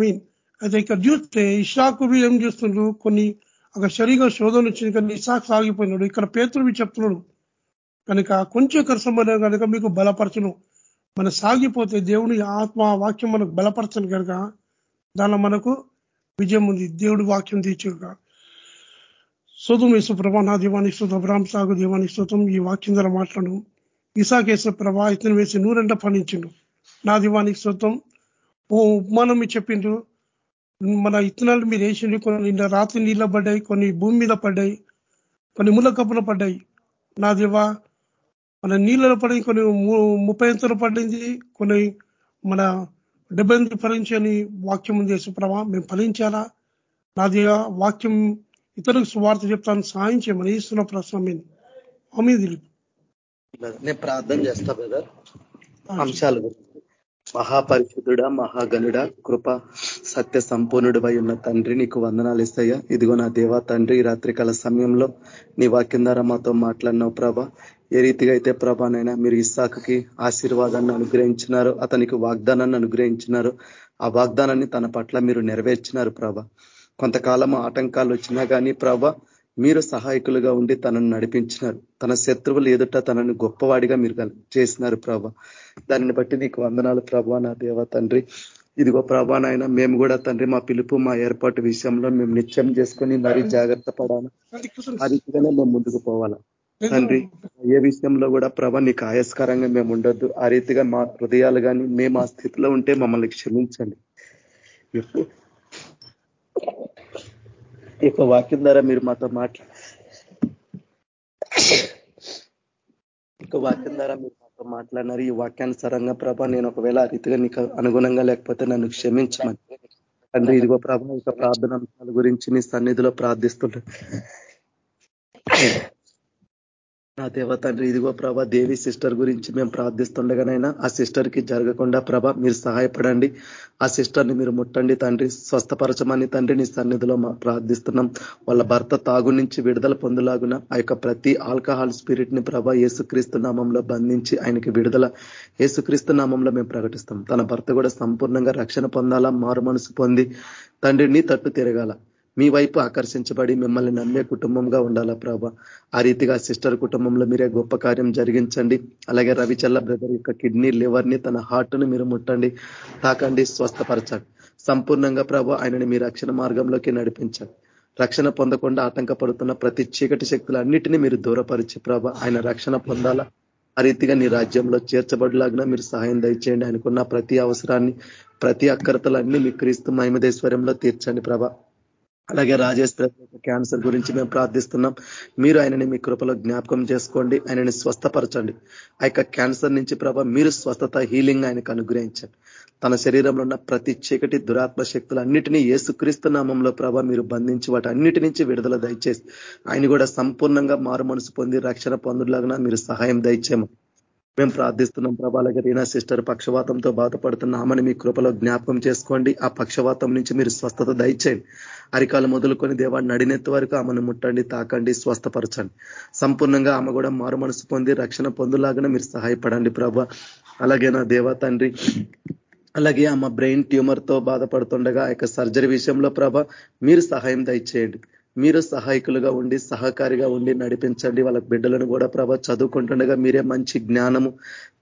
మీన్ అయితే ఇక్కడ చూస్తే ఇషాకు ఏం చేస్తుండ్రు కొన్ని ఒక శరీర శోధన వచ్చింది. కానీ ఇషాక్ సాగిపోయినాడు. ఇక్కడ పేతులు చెప్తున్నాడు. కనుక కొంచెం కరసమైన కనుక మీకు బలపరచను. మన సాగిపోతే దేవుని ఆత్మ వాక్యం మనకు బలపరచను కనుక దానిలో మనకు విజయం ఉంది. దేవుడి వాక్యం తీర్చుగా శోతం వేసు ప్రభా నా దీవానికి శ్రోతం రామ్ సాగు దీవానికి శ్రోతం ఈ వాక్యం ద్వారా మాట్లాడు ఇసాకేశ్వర ప్రభా ఇతను వేసి నూరంట ఫలించిండు. నా దివానికి సొంతం ఓ ఉపమానం మీరు చెప్పిండ్రు. మన ఇత్తనాలు మీరు వేసిండ్రు. కొన్ని రాత్రి నీళ్ళ పడ్డాయి కొన్ని భూమి మీద పడ్డాయి కొన్ని ముళ్ళ కప్పులు పడ్డాయి. నా దివా మన నీళ్ళలో పడింది కొన్ని ము- ముప్పై ఎంతలు పడింది కొన్ని మన డెబ్బై ఎనిమిది ఫలించని వాక్యం ఉంది యేసుప్రభ మేము ఫలించాలా? నాది వాక్యం ఇతరులకు సువార్త చెప్తాను. సాయం చేయమని ఇస్తున్న ప్రశ్న మీద నేను ప్రార్థన చేస్తా బ్రదర్ అంశాలు మహాపరిశుద్ధుడ మహాగనుడ కృప సత్య సంపూర్ణుడు ఉన్న తండ్రి నీకు వందనాలు ఇస్తాయా ఇదిగో నా దేవా తండ్రి రాత్రికాల సమయంలో నీ వాక్యం ద్వారా మాతో మాట్లాడినావు ప్రభ. ఏ రీతిగా అయితే ప్రభానైనా మీరు ఇస్సాకుకి ఆశీర్వాదాన్ని అనుగ్రహించినారు అతనికి వాగ్దానాన్ని అనుగ్రహించినారో ఆ వాగ్దానాన్ని తన పట్ల మీరు నెరవేర్చినారు ప్రభ. కొంతకాలం ఆటంకాలు వచ్చినా కానీ ప్రభ మీరు సహాయకులుగా ఉండి తనను నడిపించినారు. తన శత్రువులు ఎదుట తనను గొప్పవాడిగా మీరు చేసినారు ప్రభా. దానిని బట్టి నీకు వందనాలు ప్రభా నా దేవ తండ్రి. ఇదిగో ప్రభా నాయన మేము కూడా తండ్రి మా పిలుపు మా ఏర్పాటు విషయంలో మేము నిత్యం చేసుకొని మరీ జాగ్రత్త పడాలి. ఆ రీతిగానే మేము ముందుకు పోవాలా. తండ్రి ఏ విషయంలో కూడా ప్రభ నీకు ఆయస్కరంగా మేము ఉండొద్దు. ఆ రీతిగా మా హృదయాలు కానీ మేము ఆ స్థితిలో ఉంటే మమ్మల్ని క్షమించండి. ఇక వాక్యం ద్వారా మీరు మాతో మాట్లా ఇక వాక్యం ద్వారా మీరు మాతో మాట్లాడినారు. ఈ వాక్యానుసారంగా ప్రభా నేను ఒకవేళ ఆ రీతిగా నీకు అనుగుణంగా లేకపోతే నన్ను క్షమించమని. తండ్రి ఇదిగో ప్రభా ఇక ప్రార్థన అంశాల గురించి నీ సన్నిధిలో ప్రార్థిస్తున్నాను నా దేవ తండ్రి ఇదిగో ప్రభ దేవి సిస్టర్ గురించి మేము ప్రార్థిస్తుండగానైనా ఆ సిస్టర్కి జరగకుండా ప్రభ మీరు సహాయపడండి. ఆ సిస్టర్ని మీరు ముట్టండి తండ్రి స్వస్థపరచమని తండ్రి నీ సన్నిధిలో ప్రార్థిస్తున్నాం. వాళ్ళ భర్త తాగు నుంచి విడుదల పొందులాగున ఆ యొక్క ప్రతి ఆల్కహాల్ స్పిరిట్ని ప్రభ యేసుక్రీస్తు నామంలో బంధించి ఆయనకి విడుదల. యేసుక్రీస్తు నామంలో మేము ప్రకటిస్తాం. తన భర్త కూడా సంపూర్ణంగా రక్షణ పొందాలా మారు మనసు పొంది తండ్రిని తట్టు తిరగాల. మీ వైపు ఆకర్షించబడి మిమ్మల్ని నమ్మే కుటుంబంగా ఉండాలా ప్రభా? ఆ రీతిగా సిస్టర్ కుటుంబంలో మీరే గొప్ప కార్యం జరిగించండి. అలాగే రవిచల్ల బ్రదర్ యొక్క కిడ్నీ లివర్ని తన హార్ట్ను మీరు ముట్టండి. తాకండి స్వస్థపరచండి. సంపూర్ణంగా ప్రభు ఆయనని మీ రక్షణ మార్గంలోకి నడిపించండి. రక్షణ పొందకుండా ఆటంకపడుతున్న ప్రతి చీకటి శక్తులన్నిటినీ మీరు దూరపరిచి ప్రభ ఆయన రక్షణ పొందాలా? ఆ రీతిగా నీ రాజ్యంలో చేర్చబడిలాగినా మీరు సహాయం దయచేయండి. అనుకున్న ప్రతి అవసరాన్ని ప్రతి అక్కరతలన్నీ మీ క్రీస్తు మహిమదేశ్వర్యంలో తీర్చండి ప్రభ. అలాగే రాజేష్ క్యాన్సర్ గురించి మేము ప్రార్థిస్తున్నాం. మీరు ఆయనని మీ కృపలో జ్ఞాపకం చేసుకోండి. ఆయనని స్వస్థపరచండి. ఆ యొక్క క్యాన్సర్ నుంచి ప్రభ మీరు స్వస్థత హీలింగ్ ఆయనకు అనుగ్రహించండి. తన శరీరంలో ఉన్న ప్రతి చీకటి దురాత్మ శక్తులు అన్నిటినీ ఏసుక్రీస్తు నామంలో ప్రభ మీరు బంధించి వాటి అన్నిటి నుంచి విడుదల దయచేసి ఆయన కూడా సంపూర్ణంగా మారు మనసు పొంది రక్షణ పొందులాగా మీరు సహాయం దయచేయము మేము ప్రార్థిస్తున్నాం ప్రభాలగా రీనా సిస్టర్ పక్షవాతంతో బాధపడుతున్నామని మీ కృపలో జ్ఞాపకం చేసుకోండి. ఆ పక్షవాతం నుంచి మీరు స్వస్థత దయచేయండి. అరికాలు మొదలుకొని దేవా నడినెత్త వరకు ఆమెను ముట్టండి తాకండి స్వస్థపరచండి. సంపూర్ణంగా ఆమె కూడా మారు మనసు పొంది రక్షణ పొందులాగానే మీరు సహాయపడండి ప్రభా. అలాగే నా దేవా తండ్రి అలాగే ఆమె బ్రెయిన్ ట్యూమర్తో బాధపడుతుండగా ఆ సర్జరీ విషయంలో ప్రభ మీరు సహాయం దయచేయండి. మీరు సహాయకులుగా ఉండి సహకారిగా ఉండి నడిపించండి. వాళ్ళ బిడ్డలను కూడా ప్రభా చదువుకుంటుండగా మీరే మంచి జ్ఞానము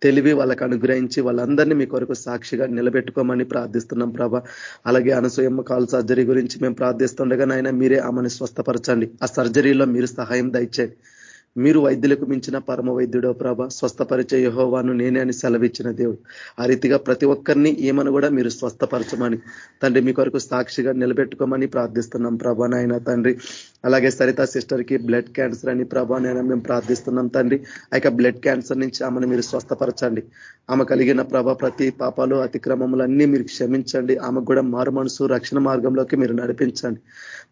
తెలివి వాళ్ళకు అనుగ్రహించి వాళ్ళందరినీ మీ కొరకు సాక్షిగా నిలబెట్టుకోమని ప్రార్థిస్తున్నాం ప్రభా. అలాగే అనసూయమ్మ కాల్ సర్జరీ గురించి మేము ప్రార్థిస్తుండగా నాయన మీరే ఆమెను స్వస్థపరచండి. ఆ సర్జరీలో మీరు సహాయం దయచేయండి. మీరు వైద్యులకు మించిన పరమ వైద్యుడో ప్రభ స్వస్థపరిచే యహోవాను నేనే అని సెలవిచ్చిన దేవుడు. ఆ రీతిగా ప్రతి ఒక్కరిని ఏమని కూడా మీరు స్వస్థపరచమని తండ్రి మీ కొరకు సాక్షిగా నిలబెట్టుకోమని ప్రార్థిస్తున్నాం ప్రభా నాయన తండ్రి. అలాగే సరిత సిస్టర్కి బ్లడ్ క్యాన్సర్ అని ప్రభా నేను మేము ప్రార్థిస్తున్నాం తండ్రి. ఆ బ్లడ్ క్యాన్సర్ నుంచి ఆమెను మీరు స్వస్థపరచండి. ఆమె కలిగిన ప్రభ ప్రతి పాపాలు అతిక్రమములన్నీ మీరు క్షమించండి. ఆమెకు కూడా మారు మనసు రక్షణ మార్గంలోకి మీరు నడిపించండి.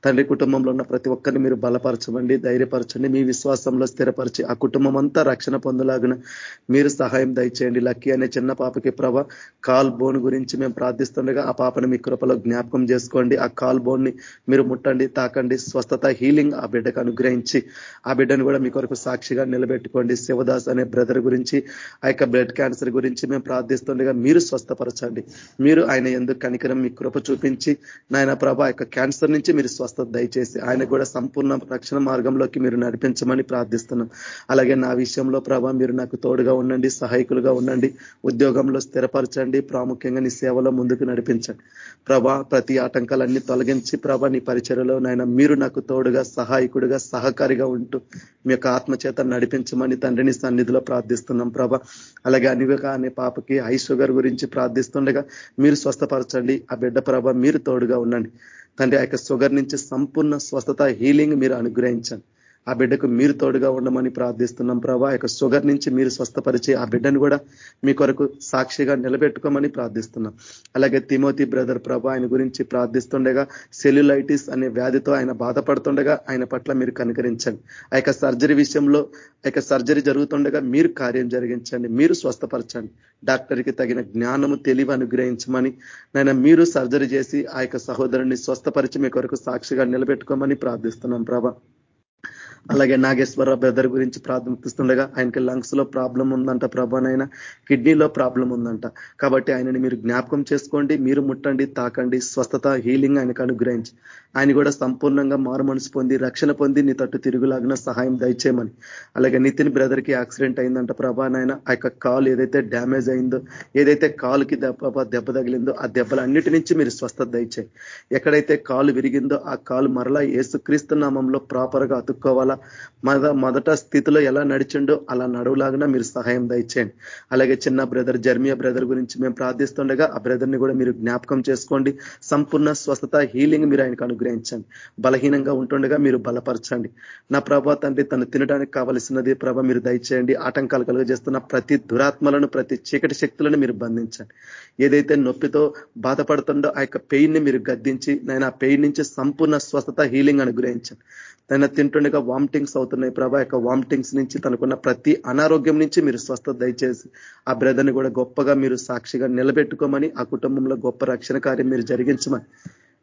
తండ్రి కుటుంబంలో ఉన్న ప్రతి ఒక్కరిని మీరు బలపరచమండి ధైర్యపరచండి. మీ విశ్వాసంలో స్థిరపరిచి ఆ కుటుంబం అంతా రక్షణ పొందలాగిన మీరు సహాయం దయచేయండి. లక్కీ అనే చిన్న పాపకి ప్రభ కాల్ బోన్ గురించి మేము ప్రార్థిస్తుండగా ఆ పాపను మీ కృపలో జ్ఞాపకం చేసుకోండి. ఆ కాల్ బోన్ని మీరు ముట్టండి తాకండి స్వస్థత హీలింగ్ ఆ బిడ్డకు అనుగ్రహించి ఆ బిడ్డను కూడా మీ కొరకు సాక్షిగా నిలబెట్టుకోండి. శివదాస్ అనే బ్రదర్ గురించి ఆ యొక్క బ్లడ్ క్యాన్సర్ గురించి మేము ప్రార్థిస్తుండగా మీరు స్వస్థపరచండి. మీరు ఆయన ఎందుకు కనికరం మీ కృప చూపించి నాయన ప్రభ యొక్క క్యాన్సర్ నుంచి మీరు స్వస్థత దయచేసి ఆయన కూడా సంపూర్ణ రక్షణ మార్గంలోకి మీరు నడిపించమని ప్రార్థిస్తున్నాం. అలాగే నా విషయంలో ప్రభా మీరు నాకు తోడుగా ఉండండి సహాయకులుగా ఉండండి ఉద్యోగంలో స్థిరపరచండి ప్రాముఖ్యంగా నీ సేవలో ముందుకు నడిపించండి. ప్రభా ప్రతి ఆటంకాలన్నీ తొలగించి ప్రభా నీ పరిచయలో నాయన మీరు నాకు తోడు తోడుగా సహాయకుడిగా సహకారిగా ఉంటూ మీ యొక్క ఆత్మచేత నడిపించమని తండ్రిని సన్నిధిలో ప్రార్థిస్తున్నాం ప్రభ. అలాగే అనివిక అనే పాపకి హై షుగర్ గురించి ప్రార్థిస్తుండగా మీరు స్వస్థపరచండి. ఆ బిడ్డ ప్రభ మీరు తోడుగా ఉండండి. తండ్రి ఆ యొక్క షుగర్ నుంచి సంపూర్ణ స్వస్థత హీలింగ్ మీరు అనుగ్రహించండి. ఆ బిడ్డకు మీరు తోడుగా ఉండమని ప్రార్థిస్తున్నాం ప్రభా. యొక్క షుగర్ నుంచి మీరు స్వస్థపరిచి ఆ బిడ్డను కూడా మీ కొరకు సాక్షిగా నిలబెట్టుకోమని ప్రార్థిస్తున్నాం. అలాగే తిమోతి బ్రదర్ ప్రభా ఆయన గురించి ప్రార్థిస్తుండగా సెల్యులైటిస్ అనే వ్యాధితో ఆయన బాధపడుతుండగా ఆయన పట్ల మీరు కనుకరించండి. ఆ యొక్క సర్జరీ విషయంలో ఆ యొక్క సర్జరీ జరుగుతుండగా మీరు కార్యం జరిగించండి మీరు స్వస్థపరచండి. డాక్టర్కి తగిన జ్ఞానము తెలివి అనుగ్రహించమని నాయన మీరు సర్జరీ చేసి ఆ యొక్క సహోదరుని స్వస్థపరిచి మీ కొరకు సాక్షిగా నిలబెట్టుకోమని ప్రార్థిస్తున్నాం ప్రభా. అలాగే నాగేశ్వర బ్రదర్ గురించి ప్రార్థిస్తుండగా ఆయనకి లంగ్స్లో ప్రాబ్లం ఉందంట ప్రభానైనా కిడ్నీలో ప్రాబ్లం ఉందంట. కాబట్టి ఆయనని మీరు జ్ఞాపకం చేసుకోండి మీరు ముట్టండి తాకండి స్వస్థత హీలింగ్ ఆయనకు అనుగ్రహించి. ఆయన కూడా సంపూర్ణంగా మారు మనసు పొంది రక్షణ పొంది నీ తట్టు తిరుగులాగిన సహాయం దయచేయమని. అలాగే నితిన్ బ్రదర్కి యాక్సిడెంట్ అయిందంట ప్రభా నాయన ఆ యొక్క కాలు ఏదైతే డ్యామేజ్ అయిందో ఏదైతే కాలుకి దెబ్బ దెబ్బ తగిలిందో ఆ దెబ్బలన్నిటి నుంచి మీరు స్వస్థత దయచేయి. ఎక్కడైతే కాలు విరిగిందో ఆ కాలు మరలా ఏసుక్రీస్తు నామంలో ప్రాపర్గా అతుక్కోవాలా? మొద మొదట స్థితిలో ఎలా నడిచిండో అలా నడువులాగినా మీరు సహాయం దయచేయండి. అలాగే చిన్న బ్రదర్ జర్మియా బ్రదర్ గురించి మేము ప్రార్థిస్తుండగా ఆ బ్రదర్ని కూడా మీరు జ్ఞాపకం చేసుకోండి. సంపూర్ణ స్వస్థత హీలింగ్ మీరు ఆయనకు అనుగ్రహించండి. బలహీనంగా ఉంటుండగా మీరు బలపరచండి. నా ప్రభా తండ్రి తను తినడానికి కావలసినది ప్రభ మీరు దయచేయండి. ఆటంకాలు కలుగజేస్తున్న ప్రతి దురాత్మలను ప్రతి చీకటి శక్తులను మీరు బంధించండి. ఏదైతే నొప్పితో బాధపడుతుండో ఆ యొక్క పెయిన్ని మీరు గద్దించి నేను ఆ పెయిన్ నుంచి సంపూర్ణ స్వస్థత హీలింగ్ అనుగ్రహించండి. తన తింటుండగా వామిటింగ్స్ అవుతున్నాయి. ప్రభా యొక్క వామిటింగ్స్ నుంచి తనకున్న ప్రతి అనారోగ్యం నుంచి మీరు స్వస్థత దయచేసి ఆ బ్రదర్ని కూడా గొప్పగా మీరు సాక్షిగా నిలబెట్టుకోమని ఆ కుటుంబంలో గొప్ప రక్షణ కార్యం మీరు జరిగించమని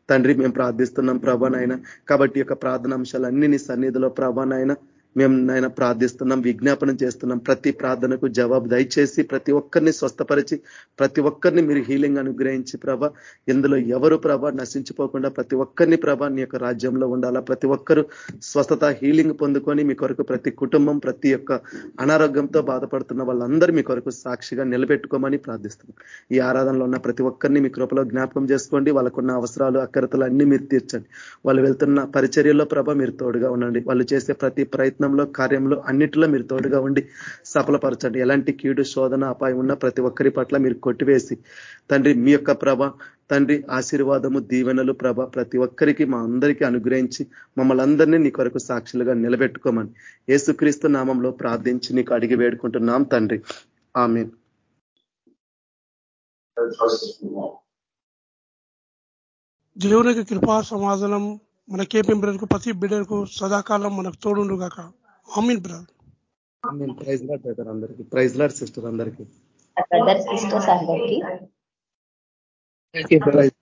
తండ్రి మేము ప్రార్థిస్తున్నాం ప్రభానైనా కాబట్టి యొక్క ప్రార్థన అంశాలన్నీ నీ సన్నిధిలో ప్రభానైనా మేము నాయన ప్రార్థిస్తున్నాం విజ్ఞాపనం చేస్తున్నాం. ప్రతి ప్రార్థనకు జవాబు దయచేసి ప్రతి ఒక్కరిని స్వస్థపరిచి ప్రతి ఒక్కరిని మీరు హీలింగ్ అనుగ్రహించి ప్రభ. ఇందులో ఎవరు ప్రభ నశించిపోకుండా ప్రతి ఒక్కరిని ప్రభ నీ యొక్క రాజ్యంలో ఉండాలా? ప్రతి ఒక్కరు స్వస్థత హీలింగ్ పొందుకొని మీ కొరకు ప్రతి కుటుంబం ప్రతి ఒక్క అనారోగ్యంతో బాధపడుతున్న వాళ్ళందరూ మీ కొరకు సాక్షిగా నిలబెట్టుకోమని ప్రార్థిస్తున్నాం. ఈ ఆరాధనలో ఉన్న ప్రతి ఒక్కరిని మీ కృపలో జ్ఞాపకం చేసుకోండి. వాళ్ళకున్న అవసరాలు అక్కరతలు అన్ని మీరు తీర్చండి. వాళ్ళు వెళ్తున్న పరిచర్యలో ప్రభ మీరు తోడుగా ఉండండి. వాళ్ళు చేసే ప్రతి ప్రయత్నం ప్రయత్నంలో కార్యంలో అన్నిటిలో మీరు తోడుగా ఉండి సఫలపరచండి. ఎలాంటి కీడు శోధన అపాయం ఉన్న ప్రతి ఒక్కరి పట్ల మీరు కొట్టివేసి తండ్రి మీ యొక్క ప్రభ తండ్రి ఆశీర్వాదము దీవెనలు ప్రభ ప్రతి ఒక్కరికి మా అందరికీ అనుగ్రహించి మమ్మల్ని అందరినీ నీ కొరకు సాక్షులుగా నిలబెట్టుకోమని యేసుక్రీస్తు నామంలో ప్రార్థించి నీకు అడిగి వేడుకుంటున్నాం తండ్రి. ఆమె దేవునికి కృపా సమాధానం మన కేపీ బ్రదర్కు ప్రతి బిడ్డకు సదాకాలం మనకు తోడుండు కాక ఆమీన్ బ్రదర్. ప్రైజ్ లాడ్ బ్రదర్ అందరికీ. ప్రైజ్ లాడ్ సిస్టర్ అందరికీ. బ్రదర్ సిస్టర్స్ అందరికీ. ప్రైజ్